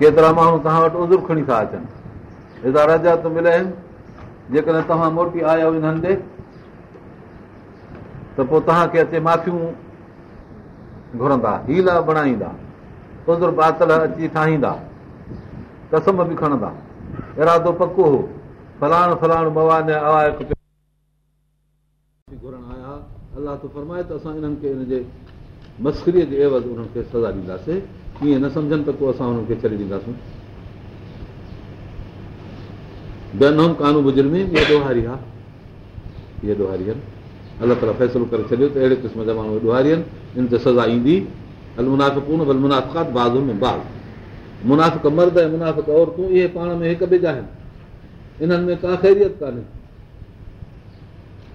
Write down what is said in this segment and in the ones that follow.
ڪيترا ماڻهو توهان وٽ عذر کڻي ٿا اچن. راجا ته مليا آهن جيڪڏهن توهان موٽي آيا هنن ڏي ته پوءِ توهان کي اچي مافيون گهرندا هيلا بڻائيندا عذر باطل اچي ٺاهيندا قسم به کڻندا. ارادو پڪو هو. فلاڻ فلاڻ موان آيا. الله ته فرمائي ته اسان انهن کي هن جي مسڪريءَ جي عيوض انهن کي سزا ڏينداسين. ڪيئن نه سمجهن ته پوءِ اسان هنن کي ڇڏي ڏينداسين. بينم ڪانو بزرگ ۾ اها ڏوهاري آهي اها ڏوهاري آهن. الله تالا فيصلو ڪري ڇڏيو ته اهڙي قسم جا ماڻهو ڏوهاري آهن. ان تي سزا ايندي. ال مناف ڪونه ڀل منافات بازو ۾ باز. منافڪ مرد ۽ منافڪ عورتون اهي پاڻ ۾ هڪ ٻئي جا آهن. انهن ۾ ڪا خيريت ڪانهي.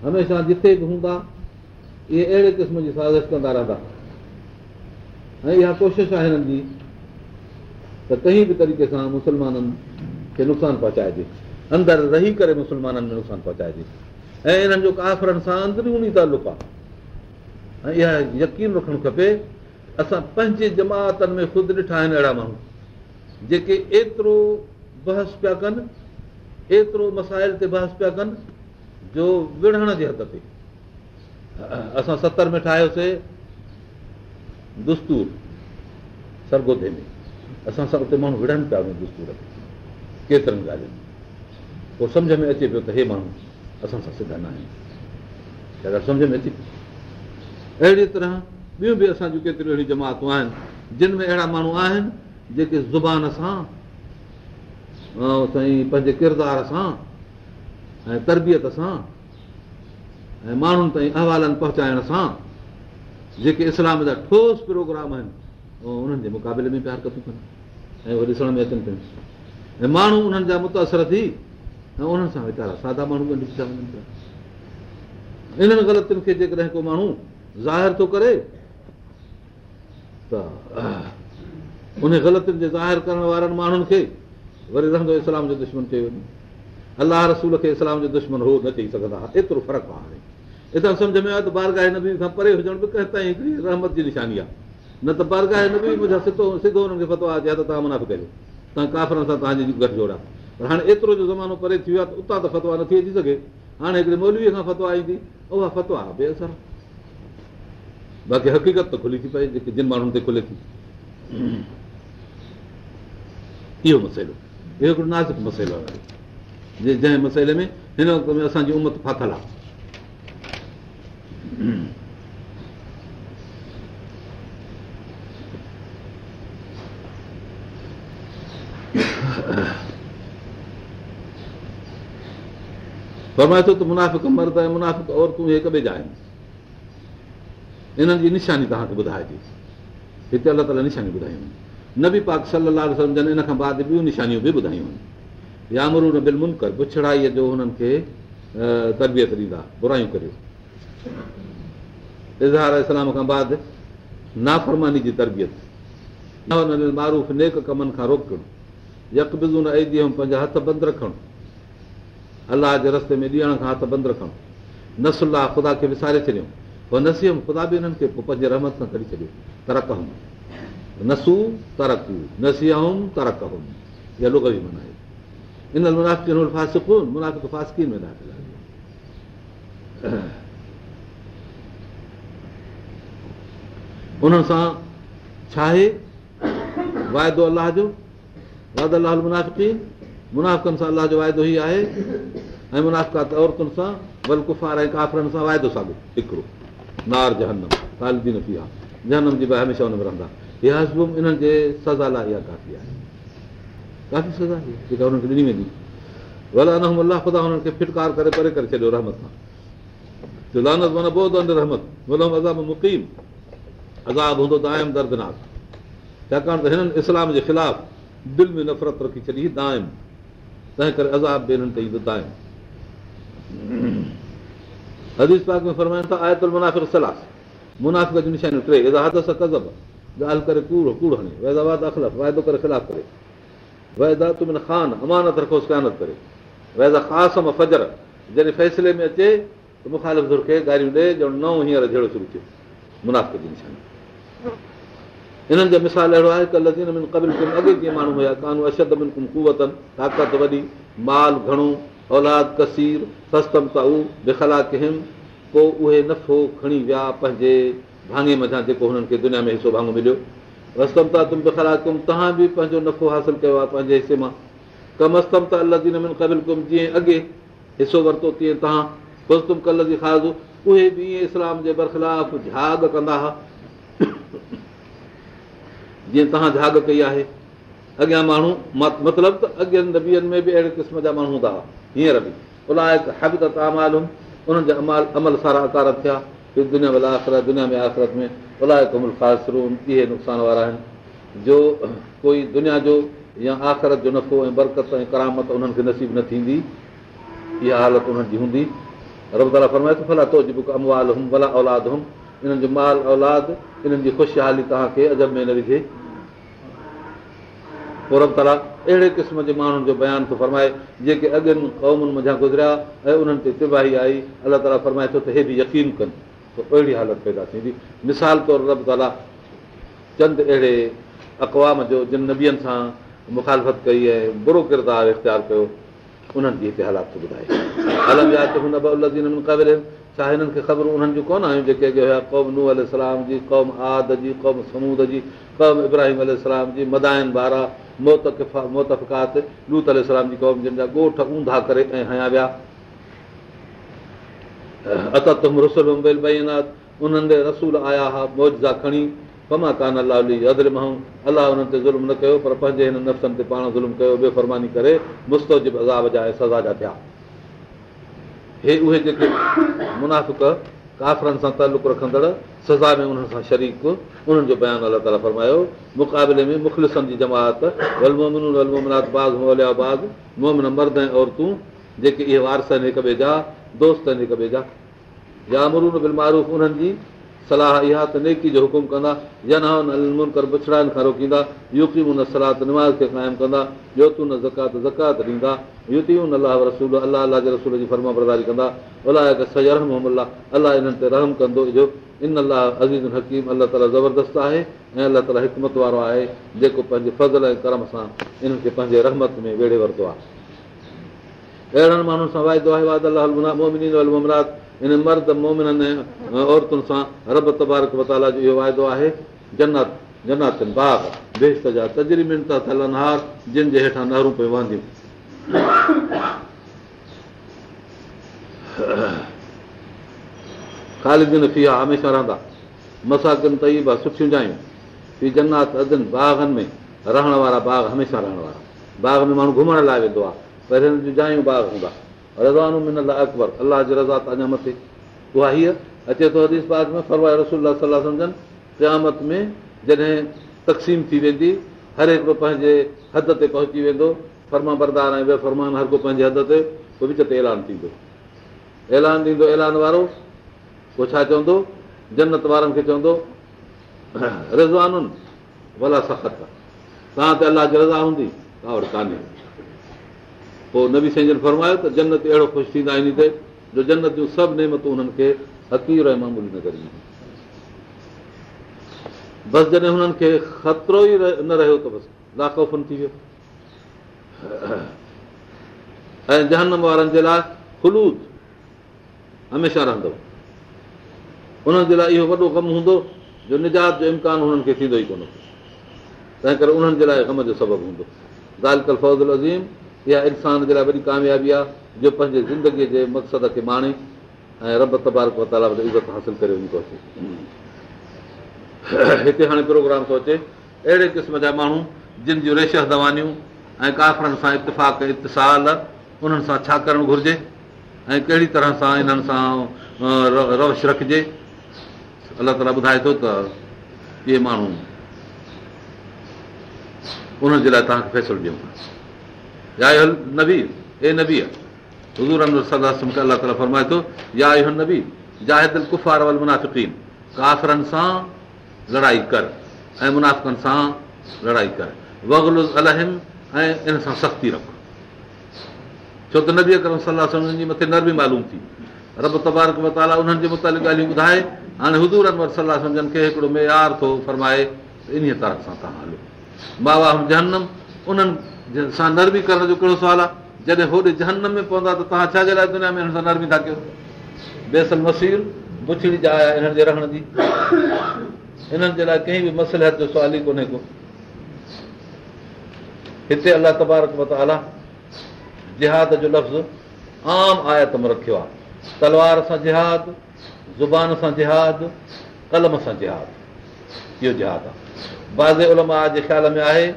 هميشه جٿي به هوندا اهي اهڙي قسم جي سازش ڪندا رهندا ۽ اها ڪوشش آهي هنن جي ته ڪنهن به طريقي سان مسلمانن کي نقصان پهچائجي. اندر رهي ڪري مسلمانن ۾ نقصان پهچائجي. ۽ انهن جو ڪافرن سان اندروني تعلق آهي. ۽ اها يقين رکڻ کپي اسان پنهنجي جماتن ۾ خود ڏٺا آهن اهڙا ماڻهو جيڪي ايترو بحث پيا ڪن ايترو مسائل تي بحث پيا ڪن جو وڙهڻ جي حد تي. اسان ستر ۾ ٺاهيوسين دستور سرگوڌي ۾. اسان سان اتي ماڻهو وڙهن پيا وڃن دستور کي. ڪيترن ڳالهين پوءِ سمجهه ۾ اچي پيو ته هي ماڻهو اسان سان سڌا نه آهن. سمجهه ۾ اچي اهڙي طرح ٻيون به اسان جون ڪيتريون اهڙيون جماتون آهن جن ۾ اهڙا ماڻهو آهن جيڪي زبان سان سائين پنهنجي ڪردار سان ۽ تربيت سان ۽ ماڻهن تائين اهوالن پهچائڻ سان جيڪي اسلام جا ٺوس پروگرام آهن انهن جي مقابلي ۾ پيار ڪن. ۽ اهي ڏسڻ ۾ اچن پيون. ۽ ماڻهو انهن جا متاثر ٿي ۽ انهن سان ويچارا سادا ماڻهو ٿا وڃن پيا. انهن غلطين کي جيڪڏهن ڪو ماڻهو ظاهر ٿو ڪري ته ان غلطين جي ظاهر ڪرڻ وارن ماڻهن کي وري رهندو اسلام جو دشمن چيو وڃي. الله رسول کي اسلام جو دشمن هو نه چئي سگهندا. ايترو فرق آهي. هاڻي هتان سمجهه ۾ آيو ته بارگاهه نبي کان پري هجڻ به ڪنهن تائين هڪڙي رحمت جي نشاني آهي. نه ته بارگاهه نبي منهنجا سڌو سڌو هنن کي پتو آهي ته توهان مناف ڪيو توهان ڪافرن سان توهان جي گٺجوڙ آهي پر هاڻي ايترو جو زمانو پري ٿي ويو آهي ته اتان ته فتوا نٿي اچي سگهي. هاڻي هڪڙي مولويءَ کان فتوا ايندي اها فتوا باقي حقيقت ته کلي ٿي پئي جيڪي جن ماڻهن تي کلي ٿي. اهو مسئلو اهو هڪڙو نازڪ مسئلو آهي. جنهن مسئلي ۾ هن وقت ۾ اسان جي امت ڦاٿل آهي فرمائي ٿو ته منافڪ مرد ۽ منافڪ عورتون هڪ ٻئي جا آهن. انهن جي نشاني توهان کي ٻڌائجي هتي الله تالا نشاني ٻڌايون. نه به پاڪ صلاح سمجهن ان کان بعد ٻيون نشانيون به ٻڌايون. آهن يا مرو نه بل منڪر پڇڙائيءَ جو هنن کي تربيت ڏيندا برايون ڪريو اظهار اسلام کان بعد نافرماني جي تربيت معروف نيڪ ڪمن کان روڪڻ يڪ ۽ پنهنجا هٿ بند رکڻ الله جي رستي ۾ ڏيڻ کان هٿ بند رکڻ نسلا خدا کي وساري ڇڏيئون پوءِ نسيهم خدا به هنن کي پوءِ پنهنجي رحمت سان ڪڍي ڇڏيو ترڪ به معنيٰ آهي ان مناف انهن سان ڇا آهي واعدو الله جو. واد الله منافي منافن سان الله جو واعدو ئي آهي. ۽ منافات عورتن سان ولڪفار ۽ ڪافرن سان واعدو ساڳيو. هڪڙو نار جهنم تالدي نه ٿي آهي جهنم جي به هميشه هن ۾ رهندا. اها هزبم انهن جي سزا لاءِ اها ڪافي آهي. ڪافي سزا جيڪا هنن کي ڏني ويندي. ڀلا ان الله خدا هنن کي ڦٽڪار ڪري پري ڪري ڇڏيو رحمت سان. لعنت معنيٰ بوڌ رحمت. عذاب مقيم عذاب هوندو دائم دردناڪ. ڇاڪاڻ ته هنن اسلام جي خلاف دل ۾ نفرت رکي ڇڏي دائم تنهن ڪري عذاب به هنن تي ايندو دائم حديث پاڪ ۾ فرمائن ٿا آيتل منافڪ صلاح منافڪ جي نشانيون ٽي هدس ڪزب. ڳالهه ڪري ڪوڙ ڪوڙ هڻي. ويداباد اکلف واعدو ڪري خلاف ڪري. ويدا تمن خان امانت رکوس ڪانت ڪري. خاص فجر جڏهن فيصلي ۾ اچي ته مکالف کي گاريون ڏي هينئر جي هنن جو مثال اهڙو آهي ته ۾ قبل جيئن ماڻهو هئا ڪانو اشد ۾ ڪوتن طاقت وڏي مال گهڻو اولاد ڪسير سستم ته اهو بکلا ڪهم پوءِ اهي نفعو کڻي ويا پنهنجي ڀاڱي مٿان جيڪو هنن کي دنيا ۾ حصو ڀاڱو مليو رستم ته تم بکلا ڪيم توهان به پنهنجو نفعو حاصل ڪيو آهي پنهنجي حصي مان ڪم استم ته الادين ۾ قبل ڪم جيئن اڳي حصو ورتو تيئن توهان خشتم ڪل جي خاص اهي به اسلام جي برخلاف جهاگ ڪندا هئا جيئن توهان جهاگ ڪئي آهي اڳيان ماڻهو مطلب ته اڳين نبين ۾ به اهڙي قسم جا ماڻهو هوندا هئا هينئر به. الائي هقت امالم انهن جا امال عمل سارا آڪار ٿيا دنيا ۾ آخرت دنيا ۾ آخرت ۾ الائي ڪمل خاسرون اهي نقصان وارا آهن جو ڪوئي دنيا جو يا آخرت جو نفعو ۽ برڪت ۽ ڪرامت انهن کي نصيب نه ٿيندي اها حالت انهن جي هوندي. رب تالا فرمائي ڀلا تو جيڪو اموال هم ڀلا اولاد هم انهن جو مال اولاد انهن جي خوشحالي توهان کي عجب ۾ نه وجهي. اهڙي قسم جي ماڻهن جو بيان ٿو فرمائي جيڪي اڳين قومن مڃان گذريا ۽ انهن تي تباهي آئي الله تالا فرمائي ٿو ته هي به يقين ڪن ته اهڙي حالت پيدا ٿيندي. مثال طور رب تالا چند اهڙي اقوام جو جن نبين سان مکالفت ڪئي ۽ برو ڪردار اختيار ڪيو انهن جي هتي حالات ڇا هنن کي خبرون انهن جون ڪونه آيون جيڪي اڳي هئا قوم نو الارم جي قوم آد جي قوم سمود جي قوم ابراهيم جي مداين جي جا ڳوٺ اونڌا ڪري ۽ هيا ويا. انهن رسول آيا هئا موزا کڻي. پما ڪانه مهون الله انهن تي ظلم نه ڪيو پر پنهنجي هن نفسن تي پاڻ ظلم ڪيو بيفرماني ڪري مستجب عذاب جا ۽ سزا جا ٿيا هي اهي جيڪي منافڪ ڪافرن سان تعلق رکندڙ سزا ۾ انهن سان شريڪ انهن جو بيان الله تالا فرمايو مقابلي ۾ مخلسن جي جماعت باز مومن مرد ۽ عورتون جيڪي اهي وارث آهن هڪ ٻئي جا دوست آهن هڪ ٻئي جا. يا مرون بل معروف انهن جي صلاح اها ته نيڪي جو حڪم ڪندا بڇڙائن کان روڪيندا يقين سلات نماز کي قائم ڪندا يوتون زڪات زڪات ڏيندا يتين الله رسول الله الله جي رسول جي فرما برداري ڪندا الله سجرم الله الله انهن تي رحم ڪندو ان الله عزيز حڪيم الله تالا زبردست آهي ۽ الله تالا حڪمت وارو آهي جيڪو پنهنجي فضل ۽ ڪرم سان انهن کي پنهنجي رحمت ۾ ويڙي ورتو آهي اهڙن ماڻهن سان واعدو آهي ان مرد مومنن عورتن سان رب تبارڪ وتالا جو اهو واعدو آهي جنت جنت باغ بيسٽ جا تجريبن ٿا ٿيلن هار جن جي هيٺان نهرون پيون وهنديون خالي دن في آهي هميشه رهندا. مساڪن تئيبا سٺيون جايون. في جنات ادن باغن ۾ رهڻ وارا باغ هميشه رهڻ وارا. باغ ۾ ماڻهو گهمڻ لاءِ ويندو آهي هن جون جايون باغ هوندا رزانو من اڪبر الله جي رضا ته اڃا مٿي اها هيءَ اچي ٿو حديث پاڪ ۾ فروائي رسول صلاح سمجهن قيامت ۾ جڏهن تقسيم ٿي ويندي هر هڪڙو پنهنجي حد تي پهچي ويندو فرما بردار ۽ ٻيو فرمان هر ڪو پنهنجي حد تي پوءِ وچ تي اعلان ٿيندو اعلان ڏيندو اعلان وارو پوءِ ڇا چوندو جنت وارن کي چوندو رزوانن ڀلا سخت توهان تي الله جي رضا هوندي توهان وٽ ڪانهي پوءِ نبي سائين جن فرمايو ته جنت اهڙو خوش ٿيندا ان تي جو جنت جون سڀ نيمتون هنن کي حقير ۽ معمولي نه ڪري بس جڏهن هنن کي خطرو ئي نه رهيو ته بس ويو. ۽ جهنم وارن جي لاءِ هميشه رهندو. انهن جي لاءِ اهو وڏو ڪم هوندو جو نجات جو امڪان هنن کي ٿيندو ئي ڪونه. تنهن ڪري انهن جي لاءِ ڪم جو سبب هوندو. زال فوزل عظيم اها انسان جي لاءِ وڏي ڪاميابي آهي جو پنهنجي زندگيءَ جي مقصد کي ماڻي ۽ رب تبارڪ تالا عزت حاصل ڪري وڃي ٿو اچي. هتي هاڻي پروگرام ٿو اچي. اهڙي قسم جا ماڻهو جن جون ريشس دوانيون ۽ ڪافرن سان اتفاق اتسال انهن سان ڇا ڪرڻ گهرجي؟ ۽ ڪهڙي طرح سان انهن سان روش رکجي؟ الله تالا ٻڌائي ٿو ته اهي ماڻهو انهن جي لاءِ توهان کي فيصلو ڏيون نبي اي نبي حضور الله فرمائي ڪافرن سان لڙائي ڪر ۽ منافڪن سان لڙائي ڪر وگل الهم ۽ ان سان سختي رک ڇو ته نبي اڪرم صلاح جي مٿي نرمي معلوم ٿي رب تبارڪ متالا انهن جي متالق ڳالهيون ٻڌائي هاڻي حضور انور صلاح سمجهن کي هڪڙو معيار ٿو فرمائي ان طرح سان توهان هلو بابا جهنم انهن سان نرمي ڪرڻ جو ڪهڙو سوال آهي؟ جڏهن هوڏي جهنم ۾ پوندا ته توهان ڇا جي لاءِ دنيا ۾ هن سان نرمي ٿا ڪيو؟ بيسل مسير بڇڙي جا آيا هنن جي رهڻ جي. هنن جي لاءِ ڪنهن به مصلحت جو سوال ئي ڪونهي ڪو. هتي الله تبارڪ متالا جهاد جو لفظ عام آيت ۾ رکيو آهي. تلوار سان جهاد زبان سان جهاد قلم سان جهاد. اهو جهاد آهي. باز علماء جي خيال ۾ آهي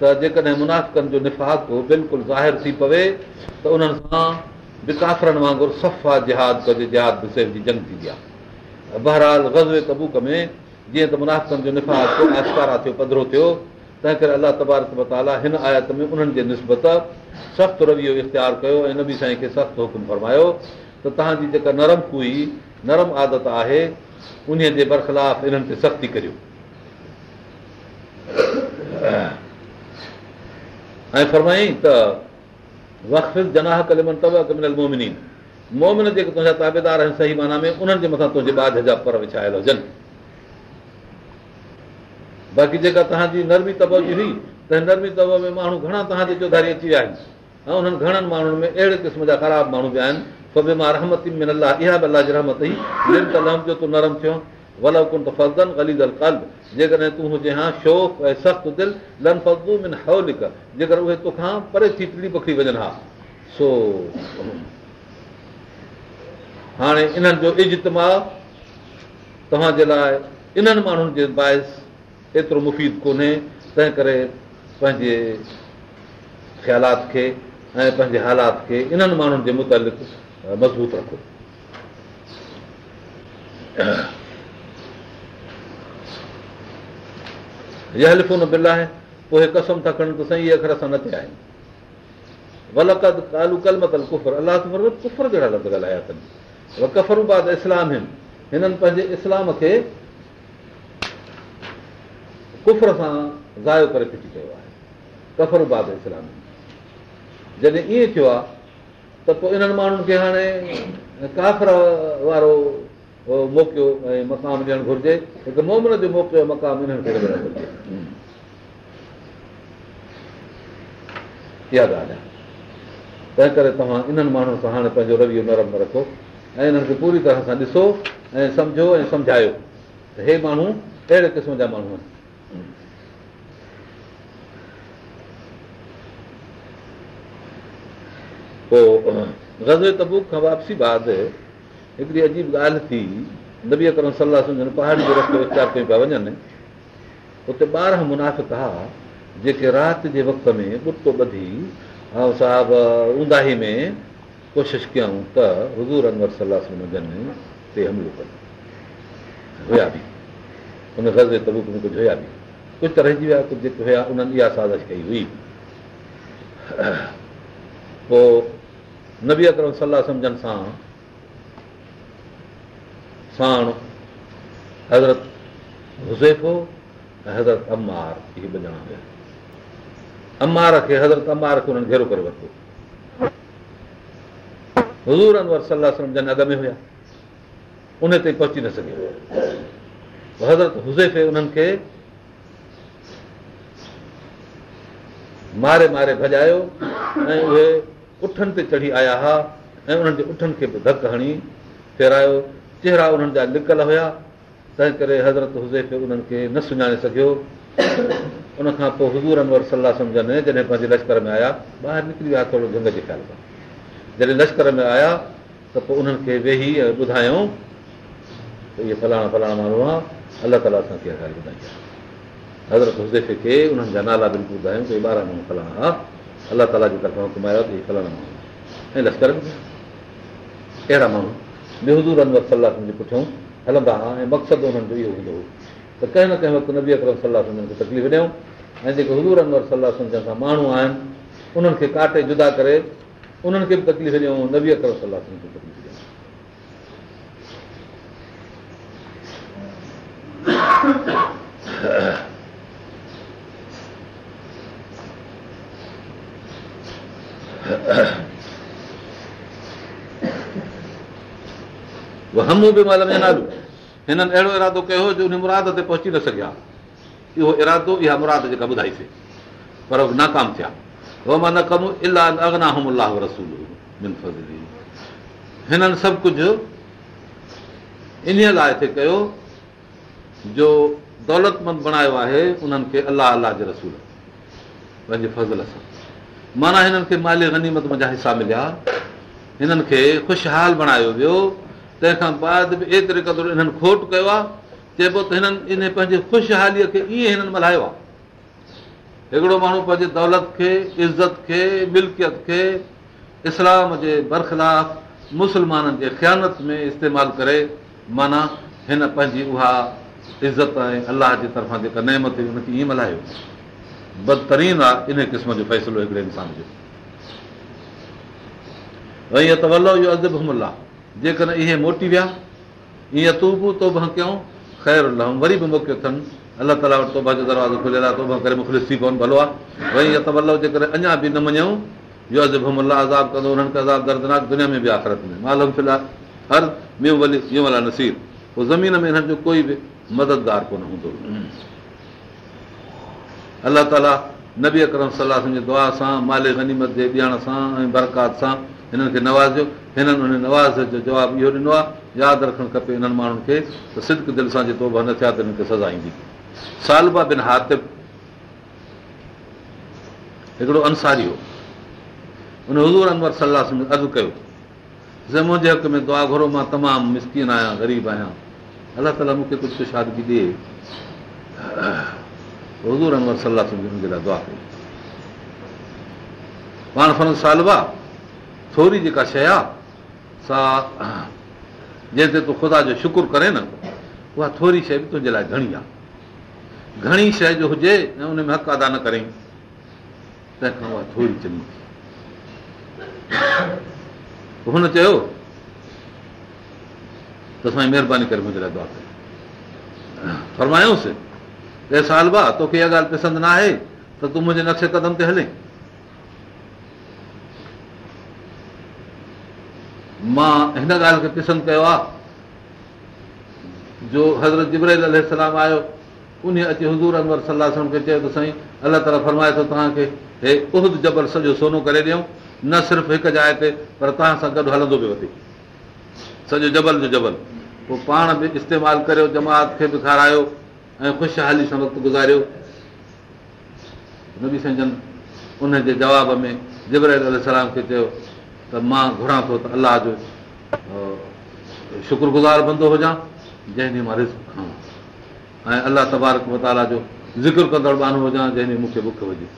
ته جيڪڏهن منافڪن جو نفاق بلڪل ظاهر ٿي پوي ته انهن سان وڪافرن وانگر صفا جهاد ڪجي جهاد بسير جي جنگ ٿيندي آهي بهرحال گزوي تبوڪ ۾ جيئن ته منافڪن جو نفاق آسڪارا ٿيو پڌرو ٿيو تنهن ڪري الله تبارڪ متالا هن آيت ۾ انهن جي نسبت سخت رويو اختيار ڪيو ۽ نبي سائين کي سخت حڪم فرمايو ته توهان جي جيڪا نرم ڪئي نرم عادت آهي ان جي برخلاف انهن تي سختي ڪريو ۽ فرمائي ته وقف جناهه ڪليمن ڪمنل مومني مومن جيڪي تنهنجا تابيدار آهن صحيح معنيٰ ۾ انهن جي مٿان تنهنجي ٻاج جا پر وڇايل هجن. باقي جيڪا توهان جي نرمي تب جي هئي ته نرمي تب ۾ ماڻهو گهڻا توهان جي چوڌاري اچي ويا آهن. ۽ انهن گهڻن ماڻهن ۾ اهڙي قسم جا خراب ماڻهو به آهن. فبي مان رهمتي ۾ الله اها به الله جي رحمت ئي. ته لهم جو تون نرم ٿيو ول ڪن ته فزن گلي دل ڪل جيڪڏهن تون هجي ها شوق ۽ سخت دل لن فزو من هو لڪ جيڪر اهي توکان پري ٿي ٽڙي پکڙي وڃن ها سو هاڻي انهن جو ازتما توهان جي لاءِ انهن ماڻهن جي باهس ايترو مفيد ڪونهي تنهن ڪري پنهنجي خيالات کي ۽ پنهنجي حالات کي انهن ماڻهن جي متالق مضبوط رکو اها لکو نه بل آهي پوءِ قسم ٿا کڻن ته سائين اهي اکر اسان نه ٿيا آهن. ولڪد ڪالو ڪلمتل ڪفر الله ڪفر جهڙا لفظ ڳالهايا اٿن. ڪفروباد اسلام آهن هنن پنهنجي اسلام کي ڪفر سان زايو ڪري ڦٽي ڪيو آهي. ڪفروباد اسلام جڏهن ائين ٿيو آهي ته پوءِ انهن ماڻهن کي هاڻي ڪافر وارو موڪليو ۽ مقام ڏيڻ گهرجي هڪ مومن جو موڪليو مقام کي گهرجي اها ڳالهه آهي تنهن ڪري توهان انهن ماڻهن سان هاڻي پنهنجو رويو نرم رکو ۽ انهن کي پوري طرح سان ڏسو ۽ سمجهو ۽ سمجهايو ته هي ماڻهو اهڙي قسم جا ماڻهو آهن پوءِ تبوڪ کان واپسي بعد هڪڙي عجيب ڳالهه ٿي نبي ڪرڻ صلاح سمجهن پهاڙي جو رستو اختيار ڪيون پيا وڃن اتي ٻارهن منافڪ ها جيڪي رات جي وقت ۾ ٻٽو ٻڌي ۽ صاحب اونداهي ۾ ڪوشش ڪيون ته حضور انور صلاح سمجهن تي حملو ڪن. هئا به. هن گزي تبوڪ ۾ ڪجهه هئا به. ڪجهه ته رهجي ويا ڪجهه جيڪي هئا انهن اها سازش ڪئي هئي. پوءِ نبي اڪرم صلاح سمجهن سان ساڻ حضرت هزيفو ۽ حضرت امار اهي ٻه ڄڻا هئا امار کي حضرت امار کي هنن گهيرو ڪري ورتو حضور انور صلاح سمجهن اڳ ۾ هئا ان تي پهچي نه سگهي حضرت هزيفي انهن کي ماري ماري ڀڄايو ۽ اهي اٺن تي چڙهي آيا هئا ۽ انهن جي اٺن کي به ڌڪ هڻي ڦيرايو چهرا انهن جا لڪل هئا. تنهن ڪري حضرت هزيف انهن کي نه سڃاڻي سگهيو. ان کان پوءِ حضور انور صلاح سمجهن جڏهن پنهنجي لشڪر ۾ آيا ٻاهر نڪري ويا ٿورو جهنگ جي خيال سان جڏهن لشڪر ۾ آيا ته پوءِ انهن کي ويهي ۽ ٻڌايون ته اهي فلاڻا فلاڻا ماڻهو آهي الله تالا اسان کي ڳالهه ٻڌائي آهي. حضرت هزيف کي انهن جا نالا بلڪل ٻڌايون ته ٻارهن ماڻهو فلاڻا الله تالا جي طرفان آيو ته اهي ماڻهو ۽ لشڪر به اهڙا ماڻهو حضور انور صلاح جي پٺيان هلندا هئا ۽ مقصد هنن جو اهو هوندو هو. ته ڪنهن نه ڪنهن وقت نبي اڪرم صلاح سمجهن کي تڪليف ڏيون ۽ جيڪي حضور انور صلاح سمجهن سان ماڻهو آهن انهن کي ڪاٽي جدا ڪري انهن کي به تڪليف ڏيون نبي اڪرم صلاح کي تڪليف ڏيون همو به مهل ۾ هنن اهڙو ارادو ڪيو جو ان مراد تي پهچي نه سگهيا. اهو ارادو اها مراد جيڪا ٻڌائيسين. پر ناڪام ٿيا. مان نه ڪم الاهه رسول هنن سڀ ڪجهه ان لاءِ ٿئي ڪيو جو دولتمند بڻايو آهي انهن کي الله الله جي رسول. پنهنجي فضل سان. معنيٰ هنن کي مالي گنيمت منهنجا حصا مليا. هنن کي خوشحال بڻايو ويو تنهن کان بعد به ايتري قدر هنن کوٽ ڪيو آهي چئبو ته هنن ان پنهنجي خشهاليءَ کي ائين هنن ملهايو آهي. هڪڙو ماڻهو پنهنجي دولت کي عزت کي ملڪيت کي اسلام جي برخلاف مسلمانن جي خيانت ۾ استعمال ڪري معنيٰ هن پنهنجي اها عزت ۽ الله جي طرفان جيڪا نيمت هئي هن کي ائين ملهايو. بدترين آهي ان قسم جو فيصلو هڪڙي انسان جو. حملا جيڪڏهن اهي موٽي ويا ائين تون به توبا ڪيون خير وري به موقيو اٿن. الله تالا وٽ توبا جو دروازو کليل آهي توبا ڪري مخلص ٿي پون ڀلو آهي. ته مڃون ڪندو عذاب دردناڪ دنيا ۾ به آخرت ۾. معلوم في الحال هر ٻيو نسير. پوءِ زمين ۾ هنن جو ڪوئي به مددگار ڪونه هوندو. الله تالا نبي اڪرم صلاح دعا سان مالي گنيمت جي ڏيڻ سان ۽ برڪات سان هنن کي نوازيو. هنن ان نواز جو جواب اهو ڏنو آهي ياد رکڻ کپي هنن ماڻهن کي ته سدڪ دل سان جي توبا نه ٿيا ته هنن کي سزا ايندي. سالبا بن هاتب هڪڙو انساري هو. ان حضور انور صلاح عرض ڪيو منهنجي حق ۾ دعا گهرو مان تمام مسڪن آهيان غريب آهيان. الله تالا مون کي ڪجهه شادگي ڏئي. حضور انور صلاح دعا ڪئي. پاڻ فن سالبا ٿوري جيڪا شيءِ آهي سا جنهن تي تون خدا جو شڪر ڪري نه اها ٿوري شيءِ به تنهنجي لاءِ گهڻي آهي. گهڻي شيءِ جو هجي ۽ ان ۾ حق ادا نه ڪري. تنهن کان اها ٿوري چڱي. هن چيو ته اسان جي مهرباني ڪري منهنجي لاءِ دعا ڪيو فرمايوس اي سالبا توکي اها ڳالهه پسند نه آهي ته تون منهنجي نڪشي قدم تي هلي مان هن ڳالهه کي پسند ڪيو آهي جو حضرت جبريل آيو ان اچي حضور انور صلاح کي چيو ته سائين الله تالا فرمائي ٿو توهان کي هي اهد جبل سڄو سونو ڪري ڏيون نه صرف هڪ جاءِ تي پر توهان سان گڏ هلندو پيو وڌيڪ. سڄو جبل جو جبل. پوءِ پاڻ به استعمال ڪريو جماعت کي به کارايو ۽ خوشحالي سان وقت گذاريو. ان جي جواب ۾ جبر سلام کي چيو ته مان گهران ٿو ته الله جو شڪرگذار بندو هجان جنهن ڏينهن مان رز کڻان. ۽ الله تبارڪ متالا جو ذڪر ڪندڙ بانو هجان جنهن ڏينهن مون کي بک هجي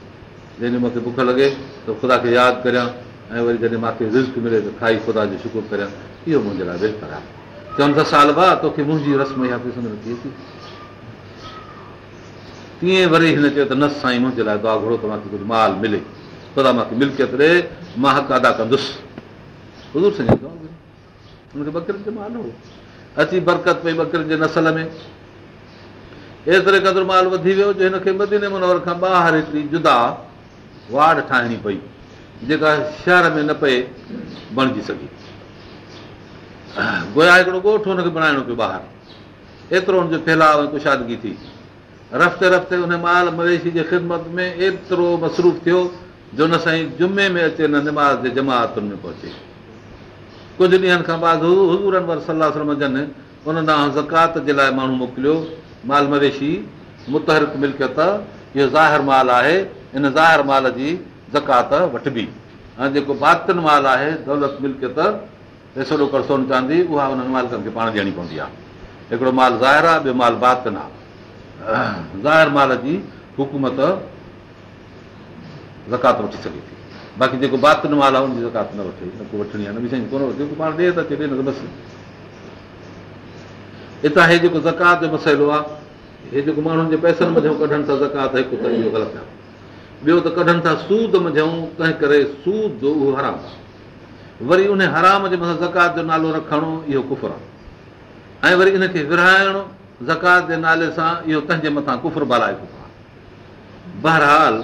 جنهن ڏينهن مون کي بک لڳي ته خدا کي ياد ڪريان ۽ وري جڏهن مون کي رز ملي ته کائي خدا جو شڪر ڪريان. اهو منهنجي لاءِ بهتر آهي. چون ٿا سال ڀاءُ توکي منهنجي رسم اها اچي تيئن وري هن چيو ته نه سائين منهنجي لاءِ دعا گهرو ته مون کي ڪجهه مال ملي خدا مون کي ملڪيت ڏي مان حق ادا ڪندس. هن کي بڪرين جو مال هو. اچي برڪت پئي بڪرين جي نسل ۾. ايتري قدر مال وڌي ويو جو هن کي مديني منور کان ٻاهر هڪڙي جدا واڙ ٺاهڻي پئي جيڪا شهر ۾ نه پئي بڻجي سگهي. گويا هڪڙو ڳوٺ هن کي بڻائڻو پيو ٻاهر. ايترو هن جو فيلاو ۽ ڪشادگي ٿي. رفتي رفتي ان مال مويشي جي خدمت ۾ ايترو مصروف ٿيو جو نه سائين جمعي ۾ اچي نه نماز جي جماتن ۾ پهچي. ڪجهه ڏينهن کان زڪات جي لاءِ ماڻهو موڪليو مال مويشي متهرڪ ملڪيت اهو ظاهر مال آهي ان ظاهر مال جي زڪات وٺبي. ۽ جيڪو باطن مال آهي دولت ملڪيت پئسو ڏوڪڙ سون چاندي اها انهن مالڪن کي پاڻ ڏيڻي پوندي آهي. هڪڙو مال ظاهر آهي ٻيو مال باطن آهي. ظاهر مال جي حڪومت زڪات وٺي سگهي ٿي. باقي جيڪو مال آهي ان جي زڪات نه وٺي نه ڪو وٺڻي آهي نه به ڪونه هي جيڪو زڪات جو مسئلو آهي هي جيڪو ماڻهن جي پئسن مجهون ڪڍن ٿا زڪات هڪ ته اهو غلط آهي. ٻيو ته ڪڍن ٿا سود مجهون تنهن ڪري سود اهو حرام آهي. وري ان حرام جي مٿان زڪات جو نالو رکڻو اهو ڪفر آهي. ۽ وري ان کي ورهائڻو زڪات جي نالي سان اهو ڪنهن جي مٿان ڪفر بارائي چڪو آهي. بهرحال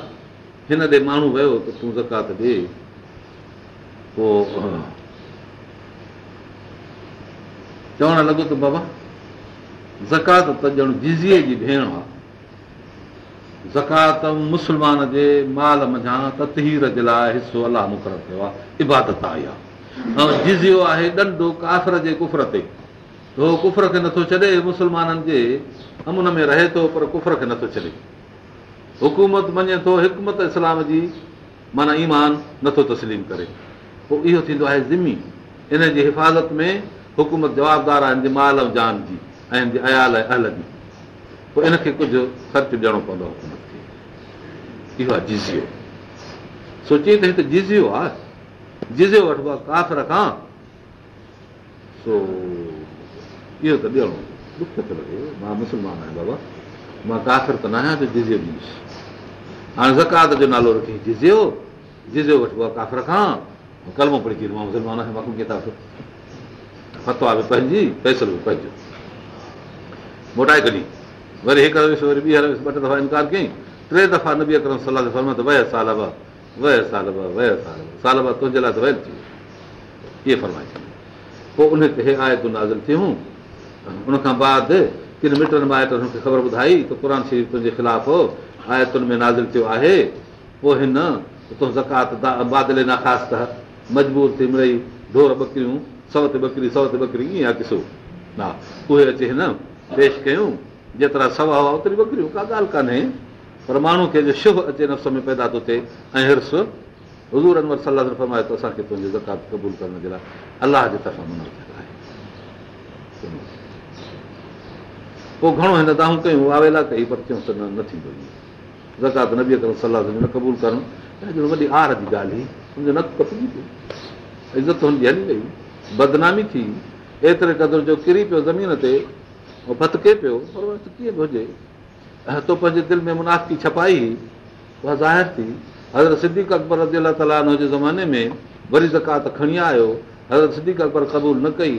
هن ڏي ماڻهو ويو ته تون زڪات ڏي. پوءِ چوڻ لڳو ته بابا زڪات ته ڄڻ جزيءَ جي ڀيڻ آهي زڪات مسلمان جي مال مجهان تتهير جي لاءِ حصو الله مقرر ڪيو آهي عبادت آئي آهي ۽ جزيو آهي ڏنڊو ڪافر جي ڪفر تي. اهو ڪفر کي نٿو ڇڏي مسلمانن جي امن ۾ رهي ٿو پر ڪفر کي نٿو ڇڏي حڪومت مڃي ٿو حڪمت اسلام جي معنيٰ ايمان نٿو تسليم ڪري. پوءِ اهو ٿيندو آهي زمي. ان جي حفاظت ۾ حڪومت جوابدار آهي هن جي مال ۽ جان جي ۽ هن جي عيال ۽ اهل جي. پوءِ ان کي ڪجهه خرچ ڏيڻو پوندو حڪومت کي. اهو آهي جزيو. سوچي ته هتي جزيو آهي. جزيو وٺبو آهي ڪافر کان. سو اهو ته ڏيڻو لڳي. مان مسلمان آهيان بابا. مان ڪافر ته نه آهيان ته جزيو ڏيندس هاڻي زڪات جو نالو رکي جزيو جزيو وٺبو آهي ڪافر کان ڪلمو پڙهي مان باقي ڪتاب فتوا به پنهنجي فيصلو به پنهنجو موٽائي ڪڍي وري هڪ ويس وري ٻيهر ٻه ٽي دفعا انڪار ڪيئين ٽي دفعا نه به ڪرڻ صلاح وي سال سال به تنهنجي لاءِ ته ويل ٿي اهي فرمائي پوءِ ان تي هي آيتون نازل ٿيون ان کان بعد ڪن مٽن مائٽن هن کي خبر ٻڌائي ته قر شريف تنهنجي خلاف آيتن ۾ نازل ٿيو آهي پوءِ هن تون زڪات مجبور ٿي مڙئي ڍور ٻڪريون سؤ تي ٻڪري سؤ تي ٻڪري ائين آهي قصو ها اهي اچي هن پيش ڪيون جيترا سوا هئا اوتري ٻڪريون ڪا ڳالهه ڪانهي. پر ماڻهو کي شڀ اچي نفس ۾ پيدا ٿو ٿئي ۽ حرص حضور انور صلاح زڪات قبول ڪرڻ جي لاءِ الله جي طرفان منا ٿيل آهي. پوءِ گهڻو هن داهون ڪيون آويلا ڪئي پر چيون ته نه ٿيندو زڪات نه به ڪرڻ صلاح نه قبول ڪرڻ وڏي آر جي ڳالهه هئي هن جو نه ڪپجي پيو عزت هن جي هلي وئي بدنامي ٿي ايتري قدر جو ڪري پيو زمين تي ڀتڪي پيو پر ڪيئن به هجي تو پنهنجي دل ۾ منافي ڇپائي اها ظاهر ٿي حضرت سديڪ اڪبر رزي الا تالا جي زماني ۾ وري زڪات کڻي آيو حضرت سديڪ اڪبر قبول نه ڪئي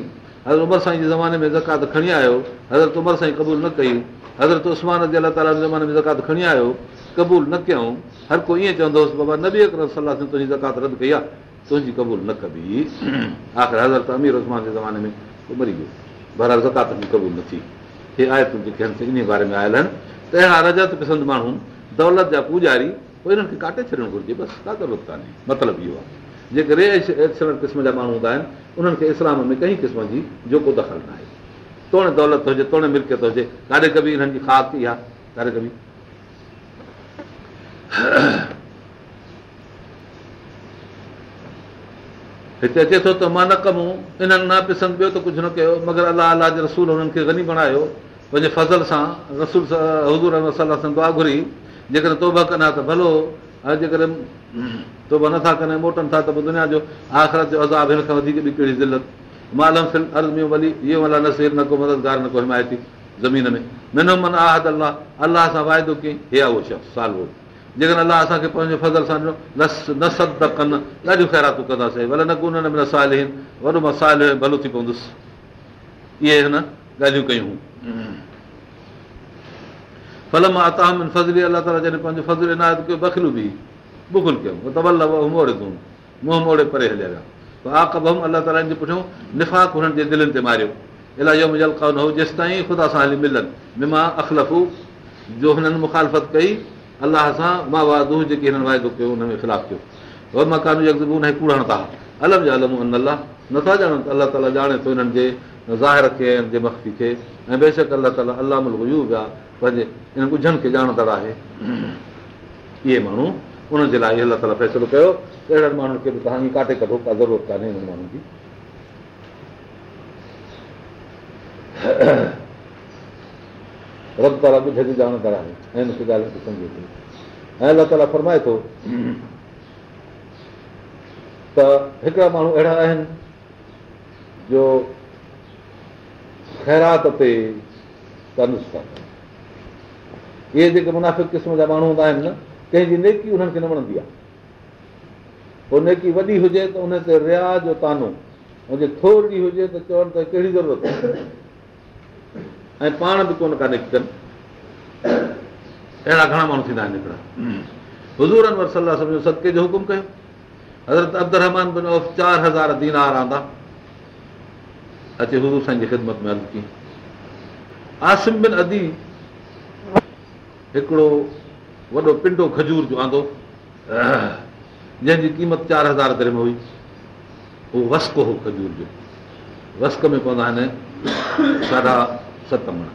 حضرت عمر سائين جي زماني ۾ زڪات کڻي آيو حضرت عمر سائين قبول نه ڪئي حضرت اسمان رزي الا تالا زماني ۾ زڪات کڻي آيو قبول نه ڪيون هر ڪو ائين چوندو هئس بابا نه به هڪ صلاح تنهنجي زڪات رد ڪئي آهي تنهنجي قبول نه ڪبي آخر حضرت امير اسمان جي زماني ۾ مري ويو بهرحال زڪات به قبول نه ٿي هي آيتون جيڪي آهن ان باري ۾ آيل آهن ته اهڙا رجت پسند ماڻهو دولت جا پوجاري پوءِ هنن کي ڪاٽي ڇڏڻ گهرجي بس ڪا ضرورت ڪانهي مطلب اهو آهي جيڪي ري قسم جا ماڻهو هوندا آهن انهن کي اسلام ۾ ڪنهن قسم جي جو ڪو دخل نه آهي توڙي دولت هجي توڙي ملڪيت هجي ڪاڏي ڪبي هنن جي خاص آهي ڪاڏي ڪبي هتي اچي ٿو ته مان نه ڪم انهن نه پسند ٻيو ته ڪجهه نه ڪيو مگر الله الله جي رسول هنن کي گني بڻايو. پنهنجي فضل سان رسول حضور سان دعا گهري. جيڪڏهن توبا ڪندا ته ڀلو جيڪڏهن توبا نٿا ڪن موٽن ٿا ته پوءِ دنيا جو آخرت جو عذاب هن کان وڌيڪ به ڪهڙي ذلت. مالم فل عرض ۾ ولي اهو الله نسير نه ڪو مددگار نه ڪو حمايتي زمين ۾. منو من آهد الله الله سان واعدو ڪيئين هي آهي اهو شخص سال اهو جيڪڏهن الله اسان کي پنهنجي فضل سان ڏنو نه سد ڪن ڏاڍيون خيراتون ڪنداسين. ڀلي نه ڪو نه سال آهن وڏو مان سال ڀلو ٿي پوندس. اهي هن ڳالهيون ڪيون. ڦل مان اتام فزلي الله تالا جڏهن پنهنجو فضل عنايت ڪيو بکلو به بکل ڪيون. تبل موڙي تون منهن موڙي پري هليا ويا. آڪبم الله تالا جي پٺيان نفاق هنن جي دلن تي ماريو. الاهي جو منهنجو ڪانه هو جيس تائين خدا سان هلي ملن. مما اخلفو جو هنن مکالفت ڪئي الله سان مان واعدو جيڪي هنن واعدو ڪيو هن ۾ خلاف ڪيو ور مڪان ڪوڙن ٿا. الم جا الم الله نٿا ڄاڻن ته الله تالا ڄاڻي ٿو هنن جي ظاهر کي هن جي مخفي کي. ۽ بيشڪ الله تالا الله ملو ويا پنهنجي هن ڳجهن کي ڄاڻندڙ آهي اهي ماڻهو انهن جي لاءِ الله تالا فيصلو ڪيو. اهڙن ماڻهن کي به توهان ائين ڪاٽي ڪڍو ڪا ضرورت ڪانهي هنن ماڻهن جي رب تالا ٻڌ جي ڄاڻندڙ آهي ۽ هن کي ڳالهه کي سمجهي ٿو ۽ الله تالا فرمائي ٿو ته هڪڙا ماڻهو اهڙا آهن جو خيرات تي ٿا اهي جيڪي منافڪ قسم جا ماڻهو هوندا آهن نه ڪنهن جي نيڪي انهن کي نه وڻندي آهي پوءِ نيڪي وڏي هجي ته ان تي ريا جو تانو هجي ٿوري هجي ته چون ته ڪهڙي ضرورت آهي ۽ پاڻ به ڪونه ڪا نڪتن. اهڙا گهڻا ماڻهو ٿيندا آهن هڪڙا. حضور انور صلاح سمجهو صدقي جو حڪم ڪيو. حضرت اوف چار هزار دينار آندا. اچي حضور سائين جي خدمت ۾ عرض ڪئي. آسم بن ادي هڪڙو وڏو پنڊو کجور جو آندو. جنهن جي قيمت چار هزار در ۾ هئي. اهو وسڪ هو کجور جو. وسڪ ۾ پوندا آهن ساڍا ست مڻ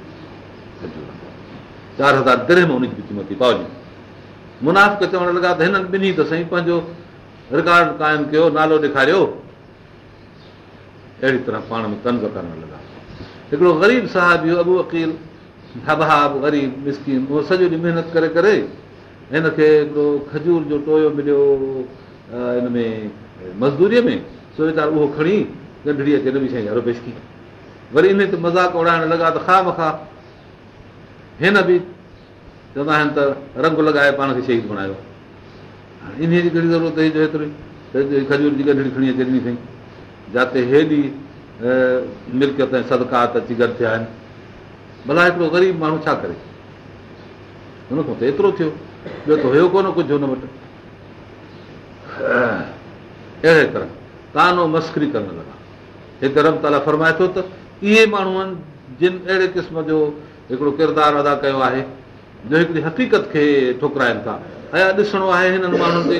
چار هزار در ۾ هن جي قيمت ٿي پائجي مناف چوڻ لڳا ته هنن ٻنهي ته سائين پنهنجو رڪارڊ قائم ڪيو نالو ڏيکاريو اهڙي طرح پاڻ ۾ طنز ڪرڻ لڳا هڪڙو غريب صاحب ابو وڪيل هباب غريب مسڪن اهو سڄو ڏينهن محنت ڪري ڪري هن کي هڪڙو کجور جو ٽويو مليو هن ۾ مزدوريءَ ۾ سو ويچار اهو کڻي گنڍڙي اچي نوي سائين يارو پيشڪي وري ان تي مذاق اڙائڻ لڳا ته کا. مکا هن به چوندا آهن ته رنگ لڳائي پاڻ کي شهيد بڻايو. ان جي ڪهڙي ضرورت هئي جو هيتري؟ کجور جي گنڍڙي کڻي اچي ڏني سائين جتي هيڏي ملڪيت ۽ سدڪات اچي گڏ ٿيا آهن. ڀلا هڪڙو غريب ماڻهو ڇا ڪري؟ هن کان ته ايترو ٿيو. ٻيو ته هيو ڪونه ڪجهه هن وٽ. اهڙي طرح تانو مسڪري ڪرڻ لڳا. هتي رب تالا فرمائي ٿو ته اهي ماڻهو آهن جن اهڙي قسم جو هڪڙو ڪردار ادا ڪيو آهي جو هڪڙي حقيقت کي ٺڪرائن ٿا. ۽ ڏسڻو آهي هنن ماڻهن جي